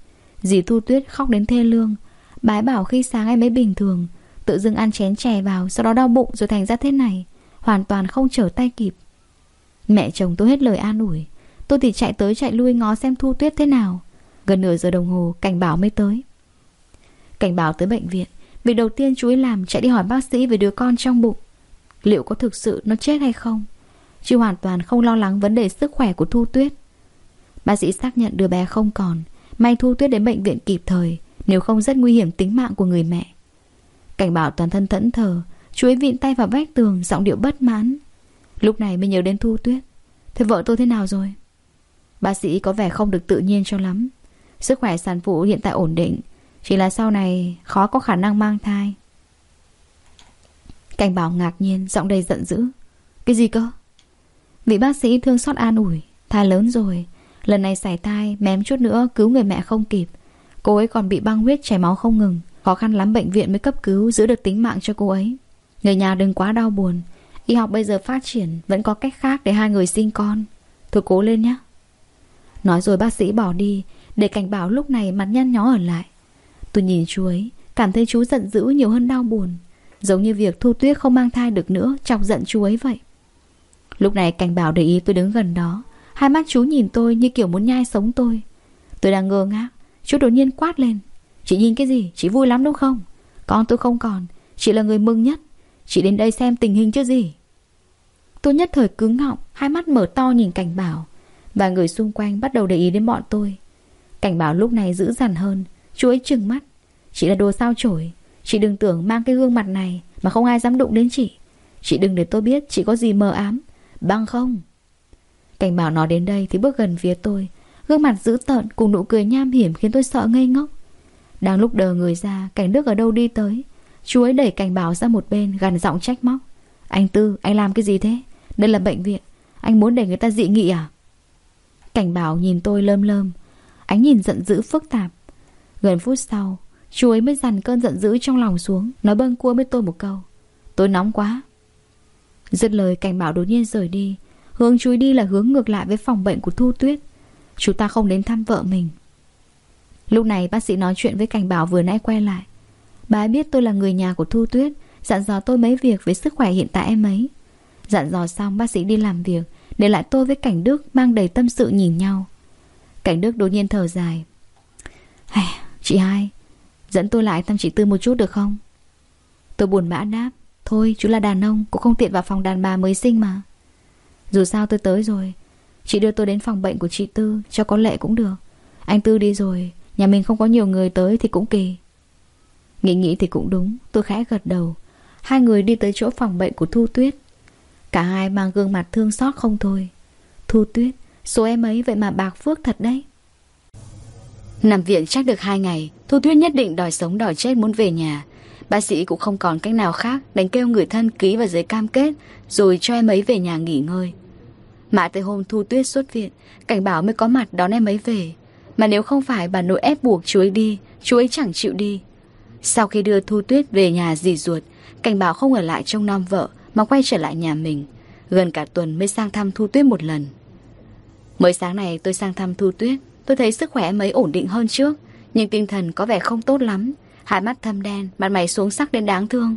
Dì Thu Tuyết khóc đến thê lương, Bái bảo khi sáng em ấy bình thường Tự dưng ăn chén chè vào, Sau đó đau bụng rồi thành ra thế này, Hoàn toàn không trở tay kịp. Mẹ chồng tôi hết lời an ủi, Tôi thì chạy tới chạy lui ngó xem Thu Tuyết thế nào. Gần nửa giờ đồng hồ, cảnh báo mới tới. Cảnh báo tới bệnh viện, Việc đầu tiên chú ấy làm chạy đi hỏi bác sĩ về đứa con trong bụng. Liệu có thực sự nó chết hay không? Chứ hoàn toàn không lo lắng vấn đề sức khỏe của Thu Tuyết. Bác sĩ xác nhận đứa bé không còn, May Thu Tuyết đến bệnh viện kịp thời, Nếu không rất nguy hiểm tính mạng của người mẹ. Cảnh bảo toàn thân thẫn thờ, Chú ấy vịn tay vào vách tường, Giọng điệu bất mãn. Lúc này mới nhớ đến Thu Tuyết. Thế vợ tôi thế nào rồi? Bác sĩ có vẻ không được tự nhiên cho lắm. Sức khỏe sản phụ hiện tại ổn định, Chỉ là sau này khó có khả năng mang thai. Cảnh bảo ngạc nhiên, Giọng đầy giận dữ. Cái gì cơ? Vị bác sĩ thương xót an ủi. Thai lớn rồi. Lần này xảy thai, mém chút nữa cứu người mẹ không kịp. Cô ấy còn bị băng huyết chảy máu không ngừng. Khó khăn lắm bệnh viện mới cấp cứu, Giữ được tính mạng cho cô ấy. Người nhà đừng quá đau buồn. Y học bây giờ phát triển, Vẫn có cách khác để hai người sinh con. Thôi cố lên nhé. Nói rồi bác sĩ bỏ đi, Để cảnh báo lúc này mặt nhăn nhó ở lại. Tôi nhìn chú ấy, Cảm thấy chú giận dữ nhiều hơn đau buồn. Giống như việc Thu Tuyết không mang thai được nữa, Chọc giận chú ấy vậy. Lúc này cảnh bảo để ý tôi đứng gần đó. Hai mắt chú nhìn tôi như kiểu muốn nhai sống tôi. Tôi đang ngơ ngác, Chú đột nhiên quát lên. Chị nhìn cái gì? Chị vui lắm đúng không? Con tôi không còn. Chị là người mừng nhất. Chị đến đây xem tình hình chứ gì? Tôi nhất thời cứng họng, Hai mắt mở to nhìn cảnh bảo. Và người xung quanh bắt đầu để ý đến bọn tôi. Cảnh bảo lúc này dữ dằn hơn, Chú ấy trừng mắt. Chị là đồ sao chổi? Chị đừng tưởng mang cái gương mặt này Mà không ai dám đụng đến chị. Chị đừng để tôi biết chị có gì mờ ám. Băng không? Cảnh bảo nói đến đây thì bước gần phía tôi. Gương mặt dữ tợn cùng nụ cười nham hiểm Khiến tôi sợ ngây ngốc. Đang lúc đờ người ra, Cảnh Đức ở đâu đi tới? Chú ấy đẩy cảnh bảo ra một bên Gần giọng trách móc. Anh Tư, anh làm cái gì thế? Đây là bệnh viện. Anh muốn để người ta dị nghị à? Cảnh bảo nhìn tôi lơm lơm. Ánh nhìn giận dữ phức tạp. Gần phút sau, Chú ấy mới dằn cơn giận dữ trong lòng xuống, Nói bâng cua với tôi một câu. Tôi nóng quá. Dứt lời, cảnh bảo đột nhiên rời đi. Hướng chú đi là hướng ngược lại với phòng bệnh của Thu Tuyết. Chú ta không đến thăm vợ mình. Lúc này bác sĩ nói chuyện với cảnh bảo vừa nãy quay lại. Bà ấy biết tôi là người nhà của Thu Tuyết Dặn dò tôi mấy việc với sức khỏe hiện tại em ấy. Dặn dò xong bác sĩ đi làm việc Để lại tôi với Cảnh Đức Mang đầy tâm sự nhìn nhau. Cảnh Đức đột nhiên thở dài. Hey, Chị hai Dẫn tôi lại thăm chị Tư một chút được không? Tôi buồn bã đáp. Thôi chú là đàn ông Cũng không tiện vào phòng đàn bà mới sinh mà. Dù sao tôi tới rồi Chị đưa tôi đến phòng bệnh của chị Tư Cho có lệ cũng được. Anh Tư đi rồi Nhà mình không có nhiều người tới thì cũng kỳ Nghĩ nghĩ thì cũng đúng, Tôi khẽ gật đầu. Hai người đi tới chỗ phòng bệnh của Thu Tuyết. Cả hai mang gương mặt thương xót không thôi. Thu Tuyết, Số em ấy vậy mà bạc phước thật đấy. Nằm viện chắc được hai ngày, Thu Tuyết nhất định đòi sống đòi chết muốn về nhà. Bác sĩ cũng không còn cách nào khác đánh kêu người thân ký vào giấy cam kết, Rồi cho em ấy về nhà nghỉ ngơi. Mãi tới hôm Thu Tuyết xuất viện, Cảnh bảo mới có mặt đón em ấy về. Mà nếu không phải bà nội ép buộc chú ấy đi, Chú ấy chẳng chịu đi. Sau khi đưa Thu Tuyết về nhà dì ruột, Cảnh báo không ở lại trong non vợ, Mà quay trở lại nhà mình. Gần cả tuần mới sang thăm Thu Tuyết một lần. Mới sáng này tôi sang thăm Thu Tuyết, Tôi thấy sức khỏe mấy ổn định hơn trước, Nhưng tinh thần có vẻ không tốt lắm. Hai mắt thâm đen, Mặt mày xuống sắc đến đáng thương.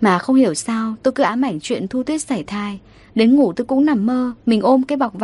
Mà không hiểu sao, tôi cứ ám ảnh chuyện Thu Tuyết sảy thai. Đến ngủ tôi cũng nằm mơ, Mình ôm cái bọc vải